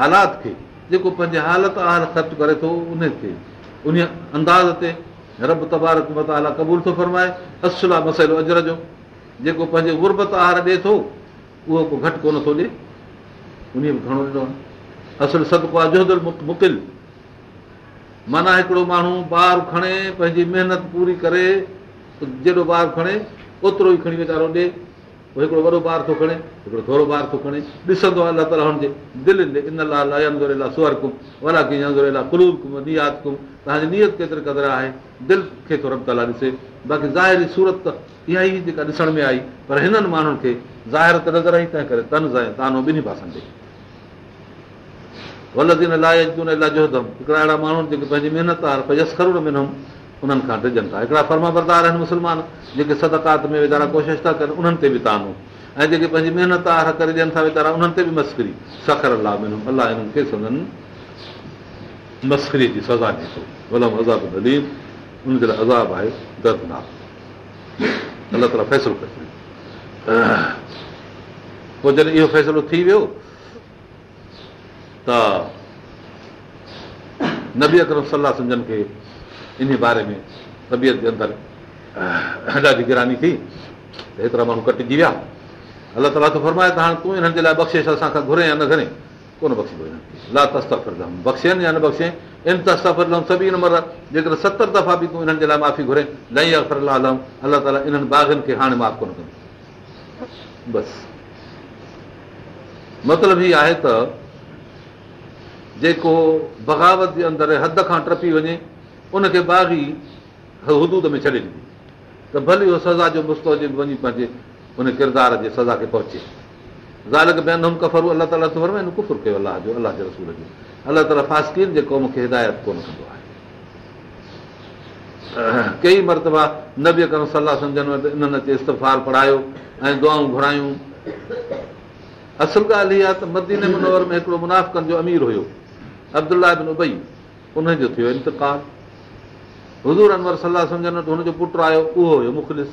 حالات کي جيڪو پنهنجي حالت آهار خرچ ڪري ٿو ان تي. ان انداز تي رب تبارڪ متالا قبول ٿو فرمائي اسلا مسئلو اجر جو. جيڪو پنهنجي گربت آهار ڏئي ٿو اهو ڪو گهٽ ڪونه ٿو ڏئي. ان به گهڻو ڏنو اصل جوهدل مڪل معنيٰ هڪڙو ماڻهو ٻار کڻي پنهنجي محنت پوري ڪري جيڏو ٻار کڻي اوترو ئي کڻي ويچارو ڏئي پوءِ هڪڙو وڏو ٻار ٿو کڻي هڪڙو ٿورو ٻار ٿو کڻي. ڏسندو آهي الله تالا ان لاءِ سور ڪم ولا ڪلور ڪم نيات ڪم توهان جي نيت ڪيتري قدر آهي دل کي ٿو رب تالا ڏسي. باقي ظاهري سورت ته اها ئي جيڪا ڏسڻ ۾ آئي پر هنن ماڻهن کي ظاهر ته نظر آئي تنهن ڪري ٻنهي پاسن ڏي هڪڙا اهڙا ماڻهو جيڪي پنهنجي محنت آهي منم انهن کان ڊڄن ٿا هڪڙا فرما بردار آهن مسلمان جيڪي سدڪات ۾ ويچارا ڪوشش ٿا ڪن انهن تي به تانو ۽ جيڪي پنهنجي محنت آر ڪري ڏين ٿا ويچارا انهن تي به مسڪري سکر الله منم هنن کي سزا ڏئي ٿو آهي دردناڪ الله تالا فيصلو ڪري پوءِ جڏهن اهو فيصلو ٿي ويو ته نبي اڪرم صلاح سمجهن کي ان باري ۾ طبيعت جي اندر ڏاڍي گراني ٿي ته هيترا ماڻهو ڪٽجي ويا. الله تالا ته فرمائي ته هاڻي تون هنن جي لاءِ بخشش اسان کان گهري يا نه گهري ڪونه بخشيندو هنن لا تستفردم بخشن يا نه بخشي ان تستفردم سڀي نمبر جيڪر ستر دفعا به تون هنن جي لاءِ معافي گهري الله تالا انهن باغن کي هاڻي معاف ڪونه ڪندو. بس. مطلب هيءَ آهي ته جيڪو بغاوت جي اندر حد کان ٽپي وڃي ان کي باغي حدود ۾ ڇڏي ڏني. ته ڀلي اهو سزا جو مستو وڃي پنهنجي ان ڪردار جي سزا کي پهچي. زال ڪفر الله تالا ڪفر ڪيو الله جو الله جي رسول جو. الله تالا فاسڪين جي قوم کي هدايت ڪونه ڪندو آهي. ڪئي مرتبا نبي ڪرڻ صلاح سمجهن وٽ انهن اچي استفار پڙهايو ۽ دعائون گهرايون. اصل ڳالهه اها ته مدين منور ۾ هڪڙو منافن جو امير هيو ابدلا بن ابئي ان جو ٿيو انتڪال. حضور انور صلاح سمجهن وٽ هن جو پٽ آيو اهو هيو مخلص.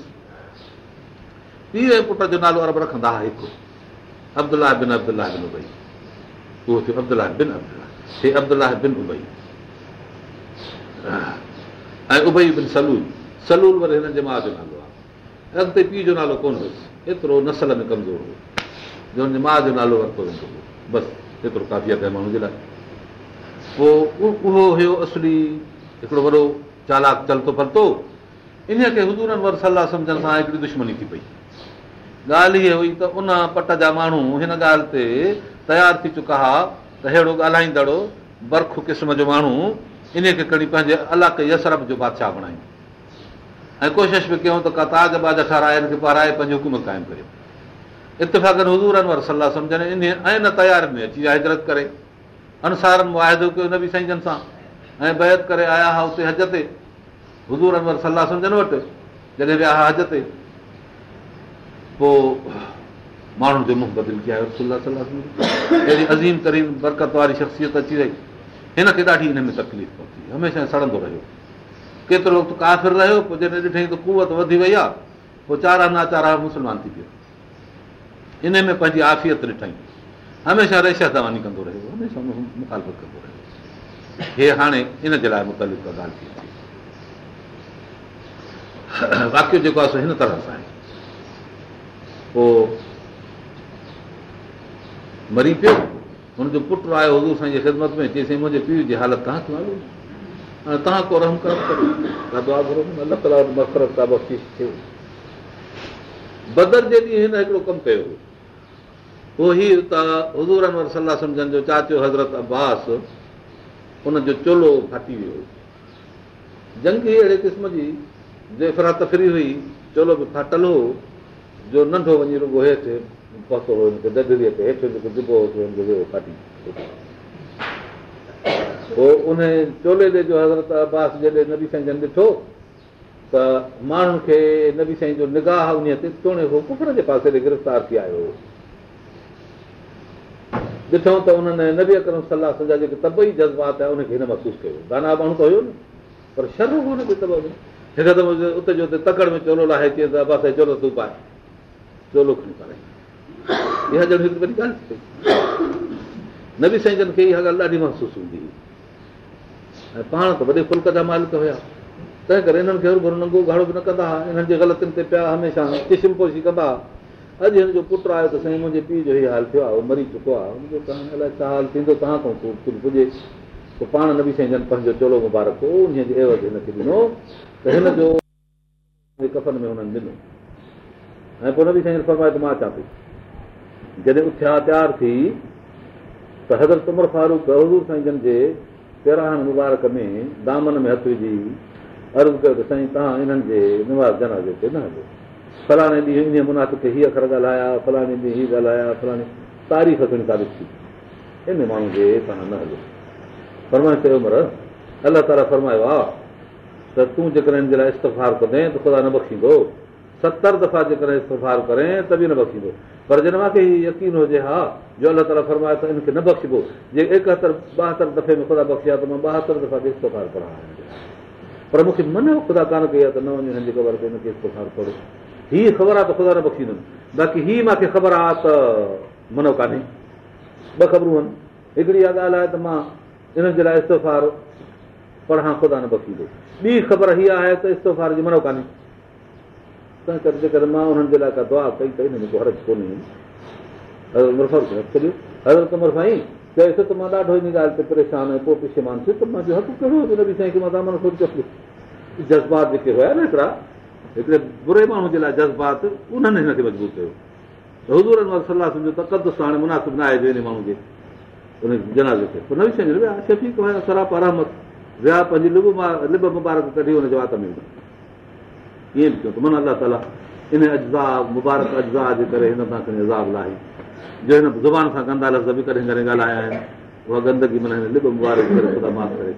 پيءُ ۽ پٽ جو نالو ارب رکندا هئا هڪ. ابدلا ۽ ابئي بن سلول. سلول وري هنن جي ماءُ جو نالو آهي. اڳتي پيءُ جو نالو ڪونه هيس. ايترو نسل ۾ ڪمزور هيو. جو هن جي ماءُ جو نالو ورتو ويندو هيو. بس ايترو ڪافيت آهي ماڻهو جي لاءِ پوءِ اهو هيو اصلي هڪڙو وڏو چالاڪ چلتو پلتو ان کي هزورن ور صلاح سمجهڻ سان هڪڙي دشمني ٿي پئي. ڳالهه هيءَ هئي ته ان پٽ جا ماڻهو هن ڳالهه تي تيار ٿي چڪا هئا ته اهڙو ڳالهائيندڙو برک قسم جو ماڻهو ان کي کڻي پنهنجي الاڪ يسرف جو بادشاهه بڻايون. ۽ ڪوشش به ڪيون ته ڪا تاج باج ٺارائي کي پارائي پنهنجي حڪومت قائم ڪريو. اتفاقن هزورن ور صلاح سمجهن ان ۽ نه تياري ۾ اچي ويا هجرت ڪري انسارن مئادو ڪيو نه به سائين جن سان. ۽ بيت ڪري آيا هئا هتي هج تي. حضور انور صلاح سمجهن وٽ. جڏهن ويا هئا هج تي پوءِ ماڻهن جو منهن بدل ڪيا اهڙي عظيم ترين برڪت واري شخصيت اچي وئي هن کي ڏاڍي هن ۾ تڪليف پهتي هميشه سڙندو رهيو. ڪيترو وقت ڪافر رهيو پوءِ جڏهن ڏٺئين ته ڪوت وڌي وئي آهي پوءِ چارا ناچارا مسلمان ٿي پيو ان ۾ پنهنجي آفيت ڏٺئي هميشه ريشا دواني ڪندو رهيو هميشه مکالفت ڪندو رهيو. هي هاڻي ان جي لاءِ مطلق ڳالهه ٿي اچي. واڪيو جيڪو آهي سو هن طرح سان آهي. پوءِ مري پيو هن جو پٽ آيو حضور سائين جي خدمت ۾ چئي منهنجي پيءُ جي حالت توهان کي معلوم هاڻي توهان ڪو رحم ڪرم ٿيو؟ بدر جي ڏينهن هن هڪڙو ڪم ڪيو پوءِ هي ته حضور انور صلاح سمجهن جو چاچو حضرت عباس هن جو چولو ڦاٽي ويو. جنگ اهڙي قسم جي جي تفري هئي چولو به ڦاٽل هو جو ننڍو وڃي رڳو هيٺ هو تي هيٺ هو پوءِ ان چولي ڏي جو حضرت عباس جڏهن نبي سائين جن ڏٺو ته ماڻهن کي نبي سائين جو نگاهه ان تي هو ڪفر جي پاسي تي گرفتار ٿي آيو ڏٺو ته انهن نبي اڪرم صلاح سمجهان جيڪي طبعي جذبات آهي ان کي هن محسوس ڪيو. دانا ماڻهو ته هيو نه پر شر هن کي تب ۾ هڪ دفعو اتي جو تڪڙ ۾ چولو لاهي اچي ته عباس چولو تون پائي. چولو کڻي پائي. اها ڄڻ هڪ وڏي ڳالهه ٿي نبي سائين جن کي اها ڳالهه ڏاڍي محسوس هوندي هئي. ۽ پاڻ ته وڏي فلڪ جا مالڪ هئا. تنهن ڪري هنن کي ننگو گهاڙو به نه ڪندا هئا هنن جي غلطين تي پيا هميشه ڪشم پوشي ڪندا هئا اڄ هن جو پٽ آيو ته سائين منهنجي پيءُ جو اهو حال ٿيو آهي اهو مري چڪو آهي. الائي ڇا حال ٿيندو توهان کان ڪجهه پڄي. پوءِ پاڻ نه به سائين جن پنهنجو چولو مبارڪ هو ان جي هن جو فرمائي ته مان اچان ٿي. جڏهن اٿيا تيار ٿي ته حضرت عمر فاروڪ حضور سائين جن جي تيرهن مبارڪ ۾ دامن ۾ هٿ وجهي عرض ڪيو ته سائين توهان انهن جي نواز جنازي تي نه هلو فلاڻي ڏينهن ان مناف کي هيءَ اکر ڳالهايا فلاڻي ڏينهن هيءَ ڳالهايا فلاڻي تاريخ کڻي ثابت ٿي ان ماڻهو جي توهان نه هلو فرمائي چيو مر الله تالا فرمايو آهي ته تون جيڪڏهن هن جي لاءِ استفار ڪندي ته خدا نه بخشيندو ستر دفعا جيڪڏهن استفار ڪري ته به نه بخشيندو پر جڏهن مون کي هيءُ يقين هجي ها جو الله تالا فرمائي ته هن کي نه بخشبو جي ايڪهتر ٻاهتر دفعي ۾ خدا بخشيا ته مان ٻاهتر دفعا استفار پڙهان پر مون کي من خدا ڪانه ڪئي آهي ته نه وڃي هن جي خبر تي هن کي استفار پڙهو هيءَ خبر آهي ته خدا نه بخشيندم باقي هيءَ مون کي خبر آهي ته منو ڪانهي ٻه خبرون آهن هڪڙي اها ڳالهه آهي ته مان انهن جي لاءِ استفار. پڙهان خدا نه بخشيندو ٻي خبر هيءَ آهي ته استفار جي منو ڪانهي تنهن ڪري جيڪر مان انهن جي لاءِ ڪا دعا ڪئي ته هن هرز ڪونهي ڇڏيو حضرت عمر سائين چيوس ته مان ڏاڍو ان ڳالهه تي پريشان آهيان پوءِ پڇي ٿيس ته مان حق ڪهڙو سوچيو جذبات جيڪي هئا نه هڪڙا هڪڙي بري ماڻهو جي لاءِ جذبات انهن هن کي مجبور ڪيو. ته حضور صلاح سمجهو ته ڪد سان هاڻي مناسب نه آهي جو ان ماڻهو جي ان جنازي کي. پوءِ نه سمجهو ويا هئا سراپ رحمت ويا پنهنجي لب لب مبارڪ ڪڍي هن جي وات ۾ ائين به ڪيو ته من الله تالا ان اجا مبارڪ اجا جي ڪري هن سان کڻي عذاب لاهي. جو هن زبان سان گندا لفظ به ڪڏهن ڪڏهن ڳالهايا آهن. اها گندگي معنيٰ هن لب مبارڪ ڪري خدا معاف ڪري.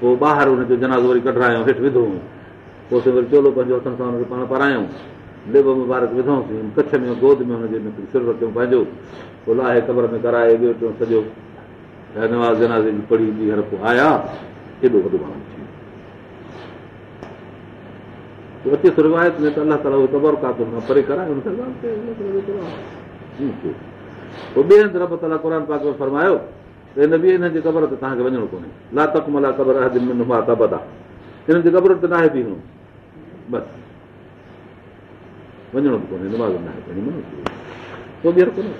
پوءِ ٻاهر هن جو جنازو وري ڪڍايون هيٺ وڌو پوءِ وري چولو پنهنجو هٿن سان هن کي پاڻ پارايون. لب مبارڪ وڌوسين ڪڇ ۾ گود ۾ هن جي سر رکيو پنهنجو. پوءِ لاهي قبر ۾ ڪرائي ٻيو ٽيون سڄو نواز جنازي جي پڙهي ٻيهر پوءِ آيا ايڏو وڏو ماڻهو ٿي ٿو روايت ۾ ته الله تالا قبر ڪاتو پري ڪرائي پوءِ ٻئي هنڌ رب تالا قر پاڪ ۾ فرمايو ته هن به هن جي قبر تي توهان کي وڃڻو ڪونهي. لا تڪ ملا قبر هنن جي قبر تي نه آهي بيهڻو बसि वञिणो बि कोन्हे नमाज़ न आहे पोइ ॿीहर कोन्हे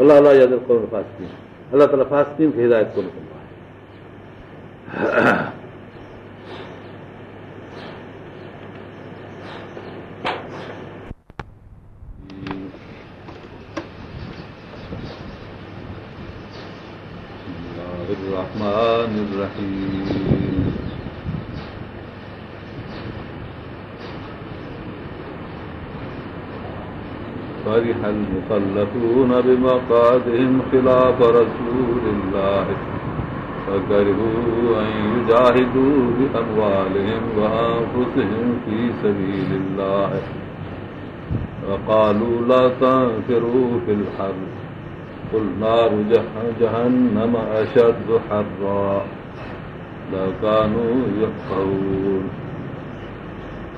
अलाह अलाह फास्तीन अलाह ताला फास्तीन खे हिदायत कोन कंदो आहे الرحمن الرحيم فرح المخلفون بمقادهم خلاف رسول الله. فكرهوا أن يجاهدوا بأموالهم وأنفسهم في سبيل الله. وقالوا لا تنفروا في الحرب. قل نار جهنم أشد حرا. لو كانوا يفقهون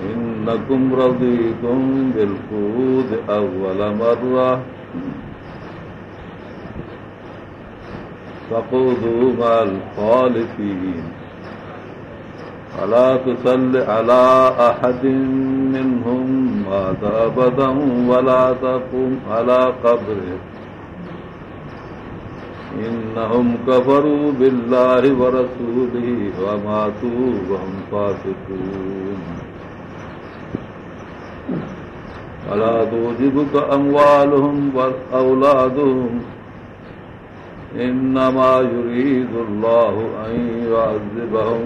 إنكم رضيتم بالقود أول مرة. فقودوا مع الخالفين. ولا تصل على أحد منهم مات أبدا ولا تقم على قبره. إنهم كفروا بالله ورسوله وماتوا وهم فاسقون. ولا توجبك أموالهم وأولادهم إنما يريد الله أن يعذبهم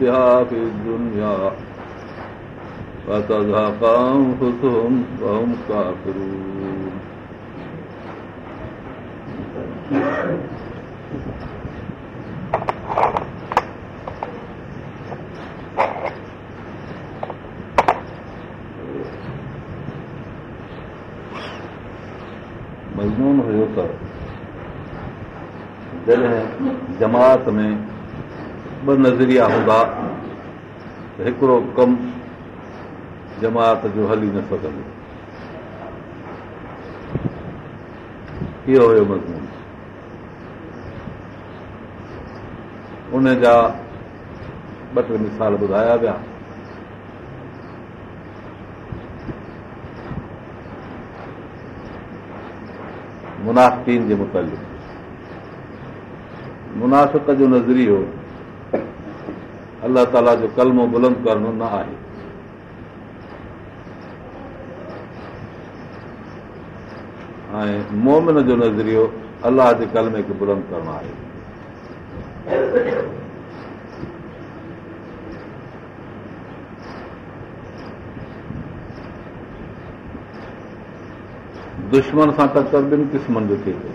بها في الدنيا فتذهق أنفسهم وهم كافرون جڏهن جماعت ۾ ٻه نظريا هوندا ته هڪڙو ڪم جماعت جو هلي نه سگهندو. اهو هيو مضمون. ان جا ٻه ٽي مثال ٻڌايا ويا منافن جي متالق. منافڪ جو نظريو الله تالا جو ڪلمو بلند ڪرڻو نه آهي. ۽ مومن جو نظريو الله جي ڪلمي کي بلند ڪرڻو آهي دشمن سان ٽڪر ٻن قسمن جو ٿئي ٿو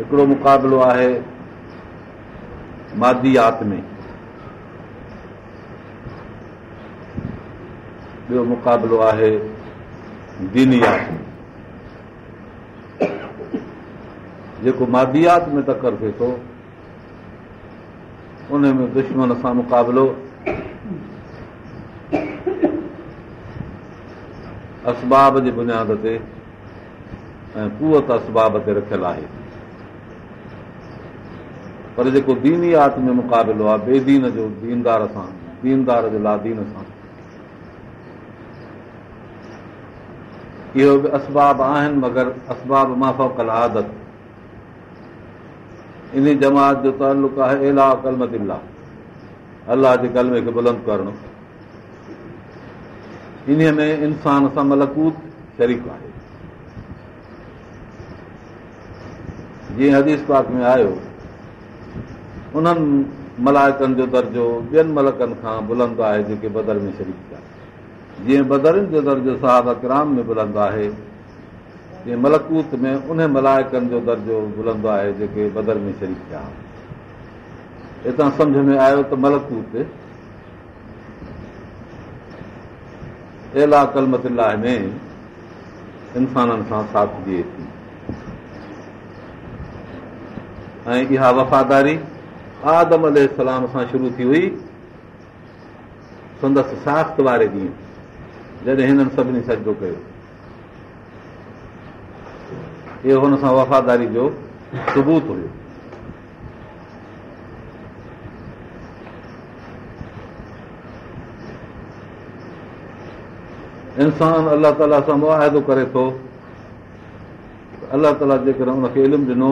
هڪڙو مقابلو آهي ماديات ۾. ٻيو مقابلو آهي دينيات ۾. جيڪو ماديات ۾ ٽڪر ٿئي ٿو ان ۾ دشمن سان مقابلو اسباب جي بنياد تي ۽ ڪوت اسباب تي رکيل آهي پر جيڪو ديني آت ۾ مقابلو آهي بيدين جو ديندار سان ديندار جو لادين سان اهو به اسباب آهن مگر اسباب معاف عادت ان جماعت جو تعلق آهي ايلا ڪلمت الله جي ڪلمي کي بلند ڪرڻ ان ۾ انسان سان ملڪوت شريڪ آهي. جيئن حديث پاڪ ۾ آيو انهن ملايڪن جو درجو ٻين ملڪن کان بلند آهي جيڪي بدر ۾ شريڪ ٿيا. جيئن بدرن جو درجو صاحب ڪرام ۾ بلند آهي جيئن ملڪوت ۾ ان ملايڪن جو درجو بلند آهي جيڪي بدر ۾ شريڪ ٿيا. هتان سمجهه ۾ آيو ته ملڪوت ايلا ڪلمت لاءِ ۾ انسانن سان ساٿ ڏئي ٿي ۽ اها وفاداري آدم الارم سان شروع ٿي هئي سندس ساخت واري ڏينهن جڏهن هنن سڀني سڄو ڪيو اهو هن سان وفاداري جو ثبوت هيو انسان الله تالا سان مئادو ڪري ٿو الله تالا جيڪڏهن ان کي علم ڏنو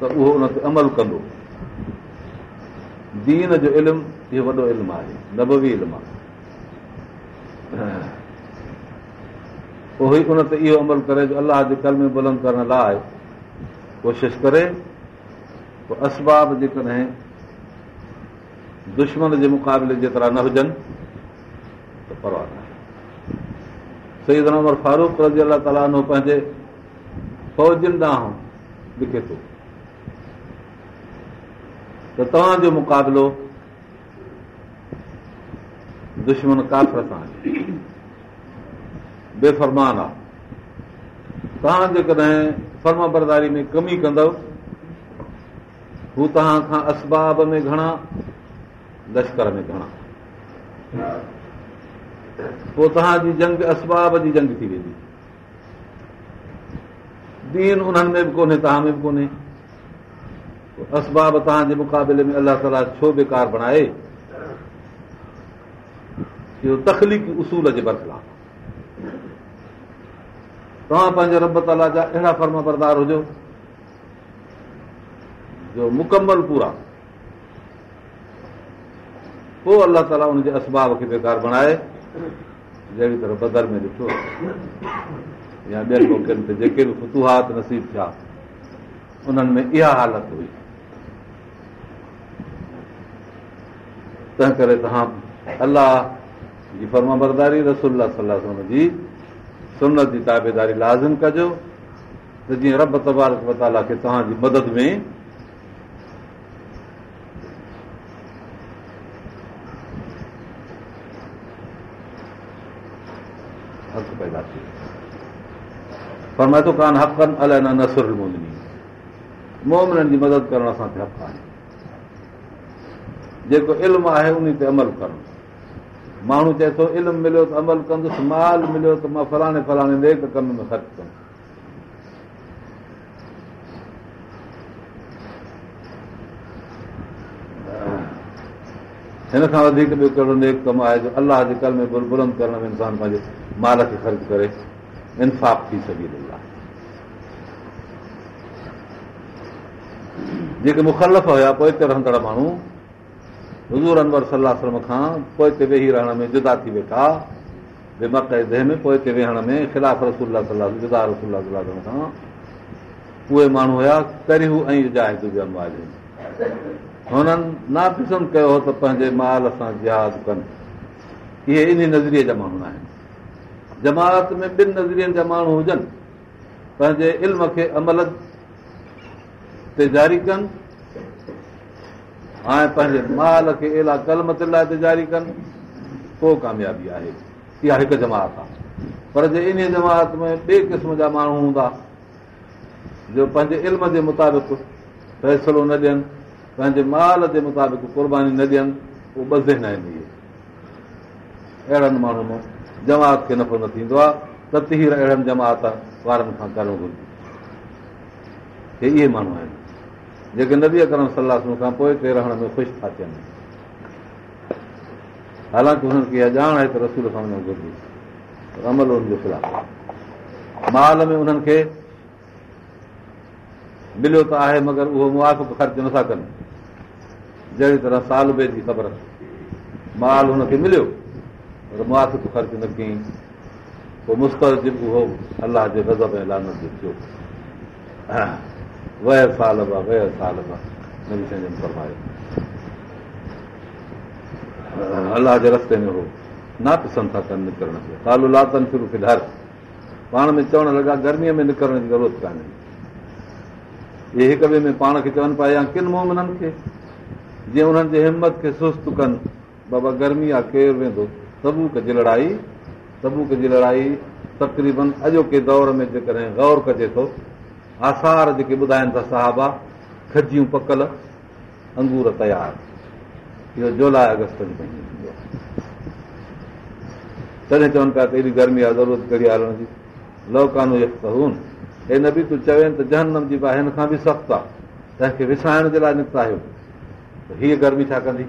ته اهو ان تي عمل ڪندو دين جو علم اهو وڏو علم آهي نبوي علم آهي ئي ان تي اهو عمل ڪري جو الله جي ڪل ۾ بلند ڪرڻ لاءِ ڪوشش ڪري پوءِ اسباب جيڪڏهن دشمن جي مقابلي جيترا نه هجن پرواهه نه صحيح فاروڪ رزي الا تالا پنهنجي فوجين ڏانهن لکي ٿو. ته توهان جو مقابلو دشمن ڪافر سان بيفرمان آهي. توهان جيڪڏهن فرم برداري ۾ ڪمي ڪندؤ هو توهان کان اسباب ۾ گهڻا لشڪر ۾ گهڻا پوءِ توهان جي جنگ اسباب جي جنگ ٿي ويندي. دين انهن ۾ به ڪونهي توهان ۾ به ڪونهي. اسباب توهان جي مقابلي ۾ الله تالا ڇو بيڪار بڻائي؟ اهو تڪليف اصول جي برخلاف. توهان پنهنجي رب تالا جا اهڙا فرم بردار هجو جو مڪمل پورا. پوءِ الله تالا ان جي اسباب کي بيڪار بڻائي جهڙي طرح بدر ۾ ڏٺو يا ٻين موقعن تي جيڪي به فتوهات نصيب ٿيا انهن ۾ اها حالت هئي تنهن ڪري توهان الله جي فرما برداري رسولا صلاح جي سنت جي تابيداري لازم ڪجو ته جيئن رب تبارڪ متالا کي توهان جي مدد ۾ پر ٿو ڪانه حقن الائي نه نسر مومني مومنن جي مدد ڪرڻ سان حق آهي جيڪو علم آهي ان تي عمل ڪرڻ ماڻهو چئي ٿو علم مليو ته عمل ڪندس مال مليو ته مان فلاڻي فلاڻي نيڪ ڪم ۾ خرچ ڪندس هن کان وڌيڪ ٻيو ڪهڙو نيڪ ڪم آهي جو الله جي ڪل ۾ بلند ڪرڻ ۾ انسان پنهنجي مال کي خرچ ڪري انصاف ٿي سگهي جيڪي مخلف هئا پوءِ رهندڙ ماڻهو حضور انور صلاح کان پوءِ ويهي رهڻ ۾ جدا ٿي ويٺا ۾ پوءِ ويهڻ ۾ خلاف رسول جدا رسول کان اهي ماڻهو هئا ڪريون ۽ هنن ناپسند ڪيو هو ته پنهنجي مال سان جهاد ڪن اهي ان نظريي جا ماڻهو آهن جماعت ۾ ٻن نزرين جا ماڻهو هجن پنهنجي علم کي عمل تي جاري ڪن ۽ پنهنجي مال کي اهڙا قلم لاءِ تي جاري ڪن پوءِ ڪاميابي آهي. اها هڪ جماعت آهي. پر جي ان جماعت ۾ ٻئي قسم جا ماڻهو هوندا جو پنهنجي علم جي مطابق فيصلو نه ڏين پنهنجي مال جي مطابق قرباني نه ڏين اهو ٻڌي نه آهن اهي. اهڙن ماڻهن جماعت کي نفعو نه ٿيندو آهي ته تير اهڙن جماعت وارن کان ڪرڻ گهرجي اهي ماڻهو آهن جيڪي نبي ڪرڻ صلاح کان پوءِ هتي رهڻ ۾ خوش ٿا ٿين حالانڪه هنن کي اها ڄاڻ آهي ته رسول کان وڃڻ گهرجي عمل هن جو خلاف مال ۾ انهن کي مليو ته آهي مگر اهو معاف خرچ نٿا ڪن جهڙي طرح سال جي خبر مال هن کي مليو معاف خرچ نه ڪيئين. پوءِ مستجب اهو الله جي غضب جو وه سال با فرمايو. الله جي رستي ۾ هو ناپسند ڪن نڪرڻ کي. سالو لاتن شروع ڊر پاڻ ۾ چوڻ لڳا گرميءَ ۾ نڪرڻ جي ضرورت ڪانهي. اهي هڪ ٻئي ۾ پاڻ کي چون پيا يا ڪن مومنن کي؟ جيئن انهن جي همت کي سست ڪن. بابا گرمي آهي ڪير ويندو سبوڪ جي لڙائي سبوڪ جي لڙائي تقريبن اڄوڪي دور ۾ جيڪڏهن گور ڪجي ٿو آثار جيڪي ٻڌائين ٿا صاحبه کجيون پڪل انگور تيار. چون پيا ته ايڏي گرمي آهي ضرورت ڪهڙي هلڻ جي؟ لوڪانو ين هي نه به تون چوي ته جهنم جي هن کان به سخت آهي. تنهن کي وسائڻ جي لاءِ نڪتا آهيو. ته هيءَ گرمي ڇا ڪندي؟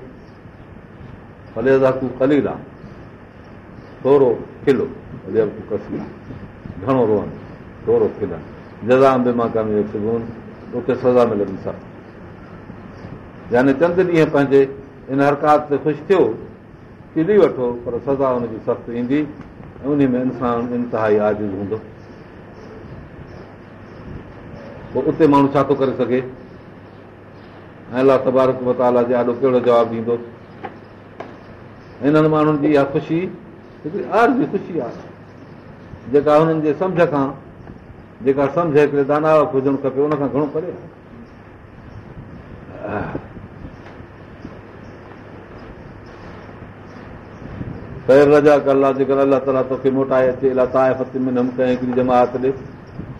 ڀلي ٿورو کلو گهڻو روهن ٿورو کلن جزا به مان ڪم سگهون اتي سزا ملندي سڀ يعني چند ڏينهن پنهنجي ان هرڪات تي خوش ٿيو ڪلي وٺو پر سزا هن جي سخت ايندي ۽ ان ۾ انسان انتهائي آزز هوندو پوءِ اتي ماڻهو ڇا ٿو ڪري سگهي ۽ الله تبارڪ متالا جي ڏاڍو ڪهڙو جواب ڏيندو هنن ماڻهن جي اها خوشي هڪڙي آر جي خوشي آهي. جيڪا هنن جي سمجهه کان جيڪا سمجهه هڪڙي دانا هجڻ کپي ان کان گهڻو پري پير رضا ڪلا جيڪر الله تالا توکي موٽائي اچي الله تائي فتي ۾ نم ڪنهن هڪڙي جماعت ڏي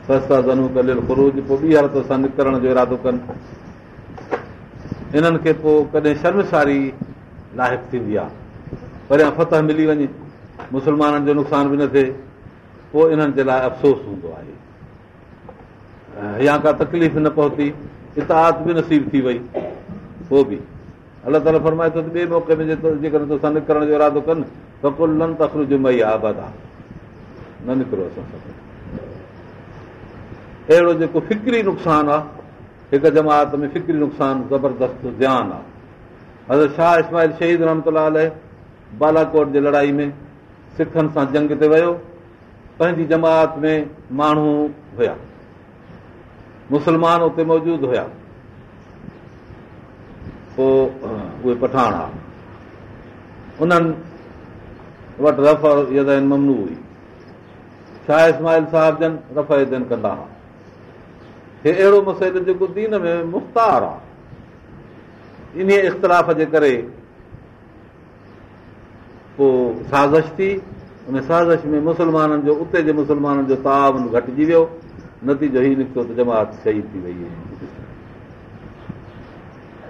سستا زنو ڪليل خروج پوءِ ٻي حالت سان نڪرڻ جو ارادو ڪن. انهن کي پوءِ ڪڏهن شرمساري لائق ٿيندي آهي. پريان فتح ملي وڃي مسلمانن جو نقصان به نه ٿئي پوءِ انهن جي لاءِ افسوس هوندو آهي. يا ڪا تڪليف نه پهتي اتاد به نصيب ٿي وئي پوءِ به. الله تالا فرمائي ٿو ته ٻئي موقعي ۾ جيڪڏهن نڪرڻ جو ارادو ڪن ته ڪل لن تکر مئي آباد. آهي نه نڪرو اسان اهڙو جيڪو فڪري نقصان آهي هڪ جماعت ۾ فڪري نقصان زبردست ڌيان آهي حضرت شاهه اسمائل شهيد رحمت بالاڪوٽ جي لڙائي ۾ سکن سان جنگ تي ويو پنهنجي جماعت ۾ ماڻهو هئا. مسلمان اتي موجود هئا. پوءِ اهي پٺان هئا انهن وٽ رف ممنو هئي. شاهه اسمائل صاحب جن رف ڪندا هئا؟ هي اهڙو مسئلو جيڪو دين ۾ مختار آهي ان اختلاف جي ڪري پوءِ سازش ٿي ان سازش ۾ مسلمانن جو اتي جي مسلمانن جو تاون گهٽجي ويو. نتيجو ئي نڪتو ته جماعت صحيح ٿي وئي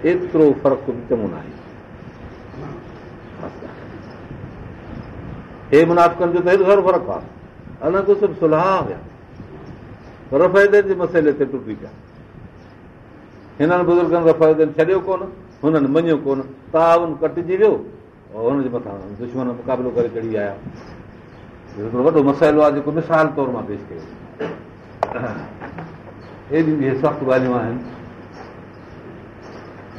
ايترو فرق به چڱو نه آهي هي منافن جو ته هيڏو سارو فرق آهي. سله هئا. رفيدي جي مسئلي تي ٽٽي پيا. هنن بزرگن رفيدن ڇڏيو ڪونه هنن مڃيو ڪونه. تاون ڪٽجي ويو هن جي مٿان دشمن مقابلو ڪري چڙهي آيا. هڪڙو وڏو مسئلو آهي جيڪو مثال طور مان پيش ڪيو. ايڏيون اهي سخت ڳالهيون آهن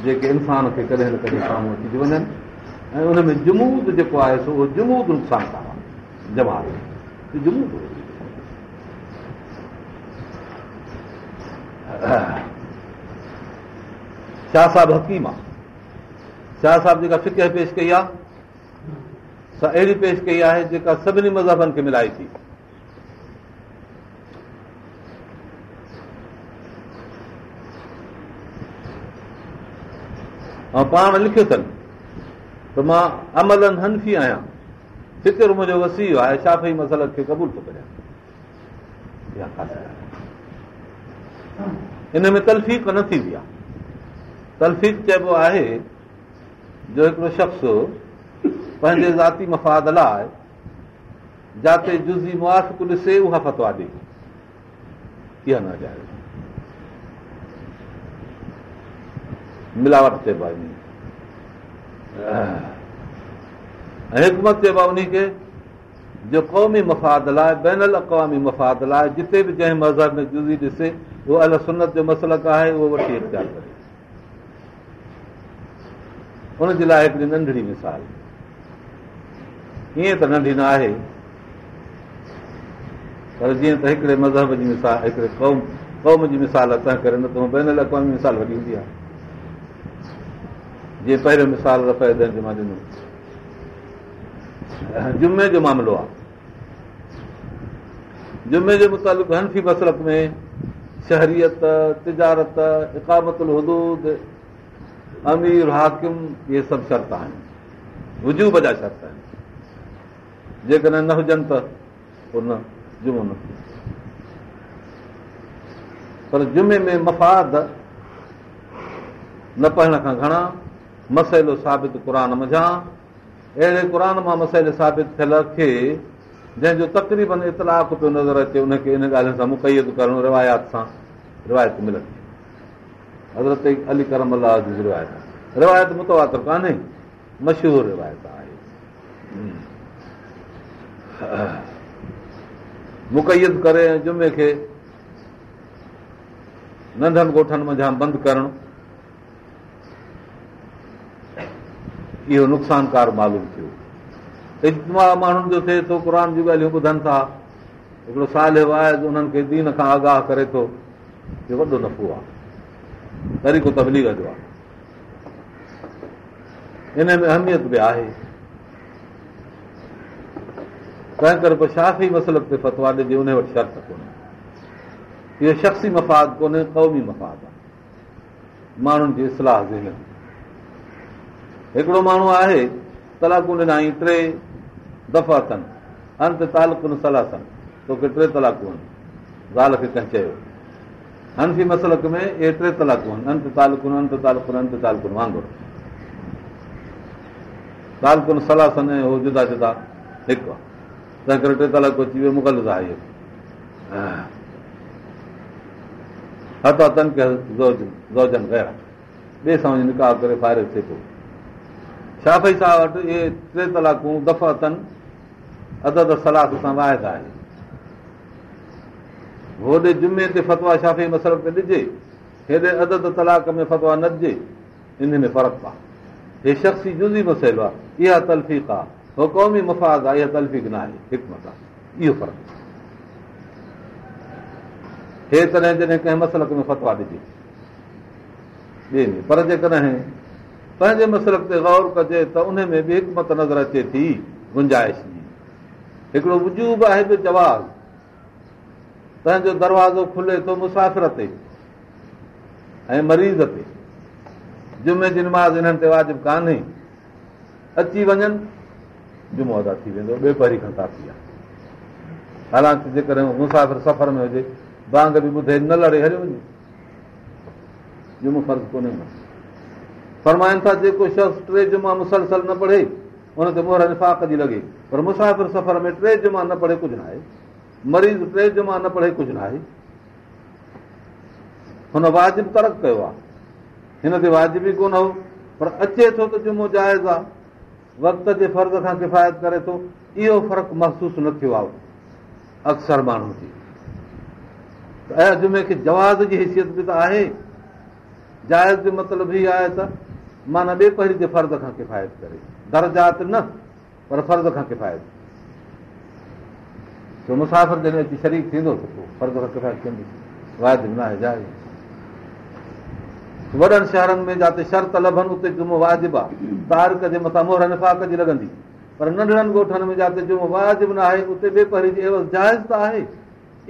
جيڪي انسان کي ڪڏهن نه ڪڏهن سامهون اچي وڃن. ۽ ان ۾ جمود جيڪو آهي سو اهو جمود نقصان آهي جمع جمود شاهه صاحب حڪيم آهي. شاهه صاحب جيڪا فڪ پيش ڪئي آهي اهڙي پيش ڪئي آهي جيڪا سڀني مذهبن کي ملائي ٿي. ۽ پاڻ لکيو اٿن ته مان عملن هنفي آهيان. فڪر منهنجو وسي آهي شافي مسل کي قبول ٿو ڪريان؟ ان ۾ تلفيڪ نه ٿيندي آهي. تلفيڪ چئبو آهي جو هڪڙو شخص پنهنجي ذاتي مفاد لاءِ جتي جزي معاف ڏسي اها فتوا ڏي اها نه جائي ملاوٽ چئبو آهي ۽ حڪمت چئبو آهي ان جو قومي مفاد لاءِ بينل اقوامي مفاد لاءِ جتي به جنهن مذهب ۾ جزي ڏسي اهو ال سنت جو مسلڪ آهي اهو وٺي اختيار ڪري هن جي لاءِ هڪڙي ننڍڙي مثال ائين ته ننڍي نه آهي. پر جيئن ته هڪڙي مذهب جي مثال هڪڙي قوم قوم جي مثال اسان ڪري نه ته بين اقوامي مثال وڏي هوندي آهي. جيئن پهريون مثال ڏنو جمعي جو معاملو آهي. جمعي جي مطابق هنفي مسرت ۾ شهريت تجارت اڪامت حدود امير حاڪم اهي سڀ شرط آهن. وجوب جا شرط آهن جيڪڏهن نه هجن ته پوءِ نه جمعو نه پر جمعي ۾ مفاد نه پڙهڻ کان گهڻا مسئلو ثابت قر مجهان اهڙي قر مان مسئلي ثابت ٿيل کي جنهن جو تقريبن اتلاڪ پيو نظر اچي ان کي ان ڳالهين سان مقيد ڪرڻ روايات سان روايت ملندي حضرت علي ڪرم الله جي روايت روايت متواتر ڪانهي مشهور روايت آهي مقيد ڪري جمعي کي ننڍن ڳوٺن منجهان بند ڪرڻ اهو نقصانڪار معلوم ٿيو. اجما ماڻهن جو ٿئي ٿو قر جون ڳالهيون ٻڌن ٿا هڪڙو سال انهن کي دين کان آگاهه ڪري ٿو اهو وڏو نفعو آهي. طريقو تبليگ جو آهي. ان ۾ اهميت به آهي تنهن ڪري پوءِ شافي مسلڪ تي فتوا ڏجي شرط ڪونهي مفاد ڪونهي ماڻهن جي هڪڙو ماڻهو آهي تلاڪون ٽي دفعا اٿن. ٽي تلاڪون آهن. زال کي چيو؟ هنفي مسلڪ ۾ اهي ٽي تلاڪون آهن. انت تالڪن انت تالڪن انت تالڪن وانگر. تالڪن صلاح سن ۽ اهو جدا جدا هڪ آهي تنهن ڪري ٽي تلاڪ اچي ويو مغل گيا ٻئي سان نڪاح ڪري فائر ٿئي ٿو شافي صاحب وٽ اهي ٽي تلاڪون دفعا اٿن عدد صلاح سان وائدا آهي هوڏي جمعي تي فتوا شافي مسرت تي ڏجي هيڏي عدد تلاڪ ۾ فتوا نه ڏجي ان ۾ فرق آهي هي شخصي جزي مسئلو آهي اها تلفيڪ آهي قومي مفاد آهي اها فرق هي تڏهن جڏهن ڪنهن مسلڪ ۾ فتوا ڏجي ٻئي ۾ پر جيڪڏهن پنهنجي مسلڪ تي گور ڪجي ته ان ۾ به حڪمت نظر اچي ٿي گنجائش جي هڪڙو وجوب آهي به جواب تنهن جو دروازو کلي ٿو مسافر تي ۽ مريض تي جمعي جي نماز هنن تي واجب ڪانهي اچي وڃن جمعو ادا ٿي ويندو ٻئي پهرين کان حالانڪه جيڪڏهن مسافر سفر ۾ هجي بانگ به ٻڌي نه لڙي هليو وڃي. جمعو فرض ڪونهي فرمائن ٿا جيڪو شخص ٽي جمع مسلسل نه پڙهي هن تي موهر نفاق جي لڳي. پر مسافر سفر ۾ ٽي جمع نه پڙهي ڪجهه نه آهي مريض ٽي جمع نه پڙهي ڪجهه نه آهي هن واجب ترڪ ڪيو آهي. هن تي واجبي ڪونه هو پر اچي ٿو ته جمعو جائز آهي وقت جي فرض کان ڪفايت ڪري ٿو اهو فرق محسوس نه ٿيو آهي. اڪثر جمعي کي جواز جي حيثيت به ته آهي. جائز جو مطلب هيءُ آهي ته معنيٰ ٻئي پهرين جي فرض کان ڪفايت ڪري. درجات نه پر فرض کان ڪفايت. ڇو مسافر جڏهن اچي شريڪ ٿيندو ته پوءِ فرض کان ڪفايت ڪندي. واجب نه آهي جائز وڏن شهرن ۾ جتي شرط لڀن اتي جمعو واجب آهي. تاريخ جي مٿان موهر نفاق جي لڳندي. پر ننڍڙن ڳوٺن ۾ جتي جمعو واجب نه آهي اتي ٻئي پهرين جي عيوض جائز ته آهي.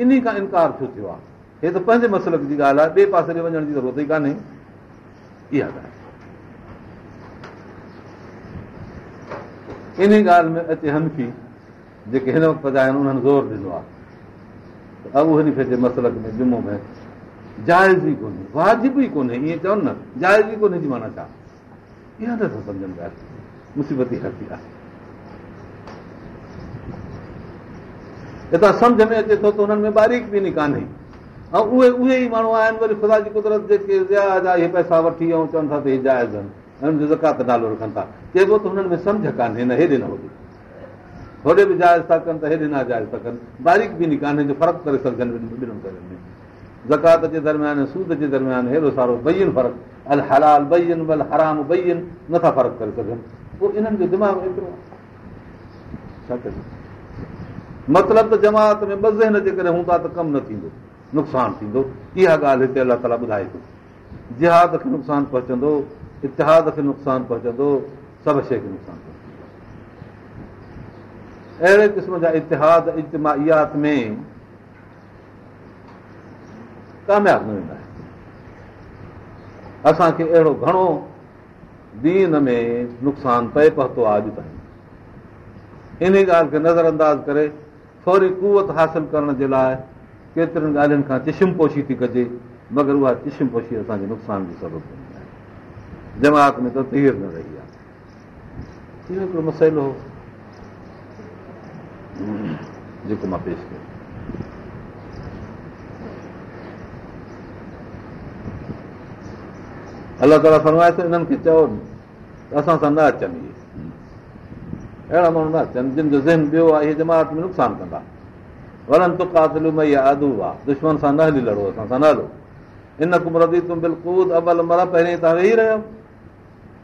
ان کان انڪار ڇو ٿيو آهي. هي ته پنهنجي مسلڪ جي ڳالهه آهي ٻئي پاسي وڃڻ جي ضرورت ئي ڪانهي. اها ڳالهه ان ڳالهه ۾ اچي هنفي جيڪي هن وقت آهن انهن زور ڏنو آهي. جي مسلڪ ۾ جمعو ۾ جائز ئي ڪونهي واجب ئي ڪونهي ائين چون نه جائز ئي ڪونهي جي معنيٰ ڇا؟ اها نٿا سمجهن ڳالهه مصيبت ئي هٿي آهي. هتان سمجهه ۾ اچي ٿو ته هنن ۾ باريڪ به نه ڪانهي. ۽ اهي اهي ئي ماڻهو آهن وري خدا جي قدرت جيڪي اهي پئسا وٺي ۽ چون ٿا ته اهي جائز آهن. هنن جو زڪات نالو رکن ٿا. چئبو ته هنن ۾ سمجهه ڪانهي نه هيڏي نه هوڏي. هوڏي به جائز ٿا ڪن ته هيڏي نه جائز ٿا ڪن. باريڪ به نه ڪانهي جو فرق ڪري سگهجن ٻنهن ڪري ۾ زڪات جي درميان سود جي درميان هيڏو سارو بئين فرق ال هلال بئين بل حرام بئين نٿا فرق ڪري سگهن پوءِ انهن جو دماغ ايترو مطلب ته جماعت ۾ ٻه ذهن جيڪڏهن هوندا ته ڪم نه ٿيندو نقصان ٿيندو اها ڳالهه هتي الله تالا ٻڌائي ٿو جهاد کي نقصان پهچندو اتحاد کي نقصان پهچندو سڀ شيءِ کي نقصان پهچندو اهڙي قسم جا اتحاد اجتماهيات ۾ ڪامياب نه ويندا آهن. اسان کي اهڙو گهڻو دين ۾ نقصان پئي پهتو آهي اڄ تائين. ان ڳالهه کي نظر انداز ڪري ٿوري ڪوت حاصل ڪرڻ جي لاءِ ڪيترن ڳالهين کان چشم پوشي ٿي ڪجي مگر اها چشم پوشي اسان جي نقصان جو بڻي آهي. جماعت ۾ ته تير نه رهي آهي. اهو هڪڙو مسئلو هو جيڪو مان پيش ڪيو الله تالا فرمائي ٿو انهن کي چئو اسان سان نه اچن اهي اهڙا ماڻهو نه اچن جن جو ذهن ٻيو آهي اهي جماعت ۾ نقصان ڪندا آهي دشمن سان نه هلي لڙو اسان سان نه هلو ان ڪمردي تم بلڪل ابل مر پهرين توهان ويهي رهيو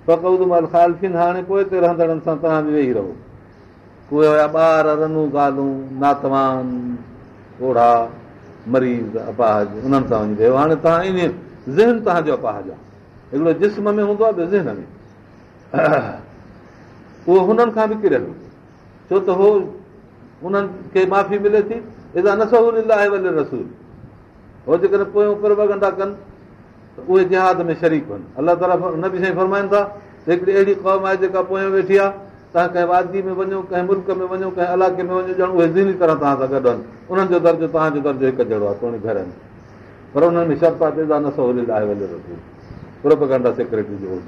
پڪود مهل خالفن هاڻي پوءِ تي رهندڙن سان توهان به ويهي رهو اهي هئا ٻار رنو ڳالهون ناتوان اوڙها مريض اپاهج انهن سان وڃي ويو هاڻي توهان ان ذهن توهان جو اپاهج آهي هڪڙو جسم ۾ هوندو آهي ٻيو ذهن ۾ اهو هنن کان به ڪريل ڇو ته هو انهن کي معافي ملي ٿي پروگندا ڪن ته اهي جهاد ۾ شريڪ آهن الله تالا نه به فرمائن ٿا ته هڪڙي اهڙي قوم آهي جيڪا پويان ويٺي آهي توهان ڪنهن وادي ۾ وڃو ڪنهن ملڪ ۾ وڃو ڪنهن علائقي ۾ وڃو ڄڻ اهي زيني طرح توهان سان گڏ آهن انهن جو درجو توهان جو درجو هڪ جهڙو آهي پر انهن ۾ شرط آهي رسول پروپگنڊا سيڪريٽري جو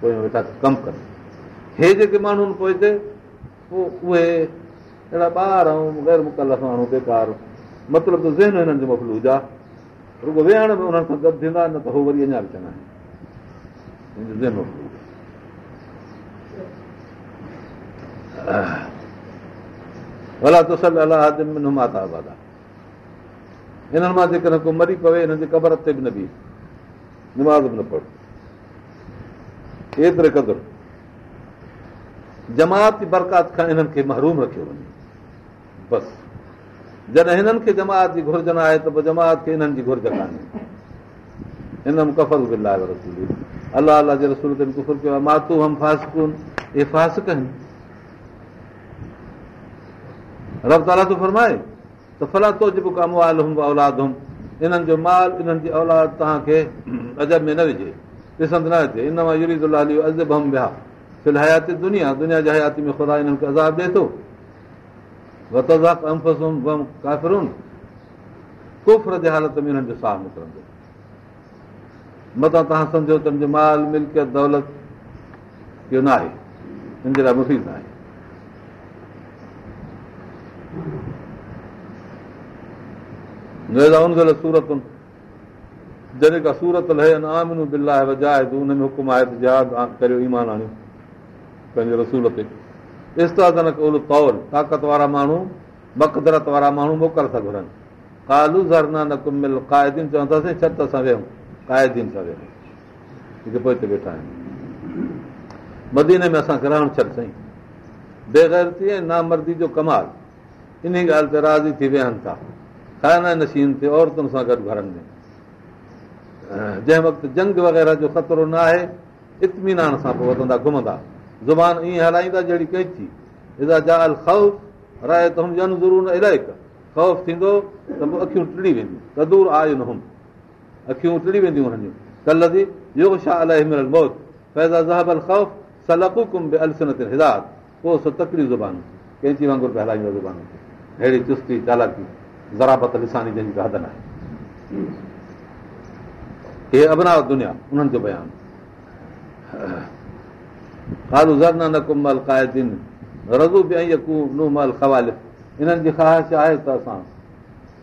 پويان ويٺا ڪم ڪن هي جيڪي ماڻهو پوءِ هتي پوءِ اهي اهڙا ٻار ۽ غير مڪل ماڻهو بيڪار مطلب ته ذهن هنن جو مفلوج آهي رڳو ويهڻ ۾ انهن سان گڏ ٿيندا نه ته هو وري اڃا به چوندا آهن ڀلا هنن مان جيڪڏهن ڪو مري پوي هنن جي قبر تي به نه بيهه نماز به نه پڙهه ايتري قدر جماعت برڪات کان هنن کي محروم رکيو وڃي بس جڏهن هنن کي جماعت جي گهرج نه آهي ته پوءِ جماعت کي هنن جي گهرج ڪانهي هن ڪفل به لاءِ رسول الله الله جي رسول تي ڪفر ڪيو آهي ماتو هم فاسڪون اهي فاسڪ آهن رب تالا ٿو فرمائي ته ڦلا تو جيڪو ڪم اولاد هم انهن جو مال انهن جي اولاد توهان کي عجب ۾ نه وجهي. ڏسند نه اچي ان مان ازب هم ويا حياتي دنيا دنيا جي حياتي ۾ خدا هنن کي عذاب ڏئي ٿو. ڪفر جي حالت ۾ هنن جو ساهه نڪرندو. متان توهان سمجهو ته منهنجو مال ملڪيت دولت اهو نه آهي هن جي لاءِ مفيد نه آهي صورتن جڏهن ڪا سورت لهي آمنو بلاهه وجائي ته ان ۾ حڪم آهي ته جهاد ڪريو ايمان آڻيو پنهنجي رسول تي استادن طور طاقت وارا ماڻهو مقدرت وارا ماڻهو موڪل ٿا گهرن ڪالو زرنا نه ڪمل قائدين چونداسين ڇت سان ويون قائدين سان ويون جيڪي پوءِ هتي ويٺا آهن مديني ۾ اسان کي رهڻ ڇڏ سائين بيگيرتي ۽ نامردي جو ڪمال ان ڳالهه تي راضي ٿي ويهن ٿا کانا نشين تي عورتن سان گڏ گهرن ۾ جنهن وقت جنگ وغيره جو خطرو نه آهي اطمينان سان پوءِ وڌندا گهمندا. زبان ائين هلائيندا جهڙي ڪيچي جال خوف راءِ ته جن ضرور نه الاهي خوف ٿيندو ته پوءِ اکيون ٽڙي وينديون ڪدور آيو نه هم اکيون ٽڙي وينديون هنن جون ڪل جي يوگ ڇا الائي همل موت فيزا زهب ال خوف سلڪو ڪم به السنت هدايت پوءِ سو تڪڙي زبان قينچي وانگر پيا هلائيندا زبان. اهڙي چستي چالاڪي زرابت لساني جنهن جي ڪا حد نه آهي. هي ابناو دنيا انهن جو بيان. انهن جي خواهش آهي ته اسان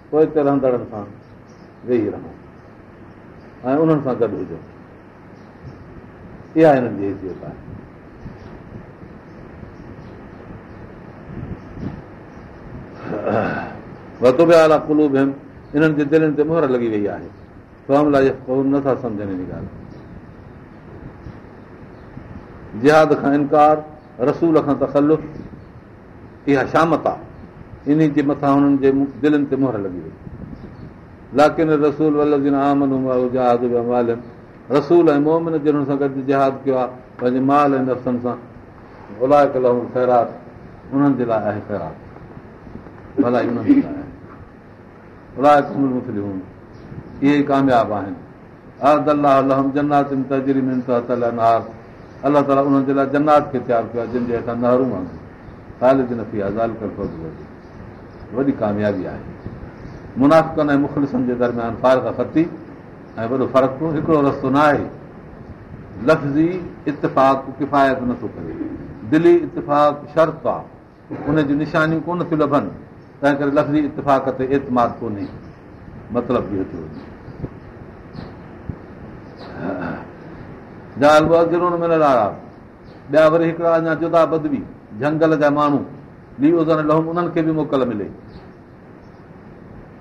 پوءِ رهندڙن سان ويهي رهون. ۽ انهن سان گڏ هجون. اها هنن جي حيثيت آهي وتو به اعليٰ ڪلو به انهن جي دلن تي موهر لڳي وئي آهي. نٿا سمجهن هن ڳالهه. جهاد کان انڪار رسول کان تکلف اها شامت آهي. ان جي مٿان هنن جي دلن تي موهر لڳي وئي. لاڪن رسول رسول ۽ مومن جنهن سان گڏ جهاد ڪيو آهي پنهنجي مال ۽ نفسن سان. الائي خيرات انهن جي لاءِ آهي خيرات. ڀلائي انهن جي لاءِ اهي ڪامياب آهن. الله تالا انهن جي لاءِ جنات کي تيار ڪيو آهي جن جي هيٺان نهرون وانگر خالد نه ٿي آهي وڏي ڪاميابي آهي. منافن ۽ مخلسن جي درميان فارڪ خطي ۽ وڏو فرق هڪڙو رستو نه آهي لفظي اتفاق ڪفايت نٿو ڪري. دلي اتفاق شرط ان جون نشانيون ڪونه ٿيون لڀن تنهن ڪري لفظي اتفاق تي اعتماد ڪونهي. مطلب به ٿيو. ٻيا وري هڪڙا اڃا جدا بدبي جهنگل جا ماڻهو. ازن لهون انهن کي به موڪل ملي.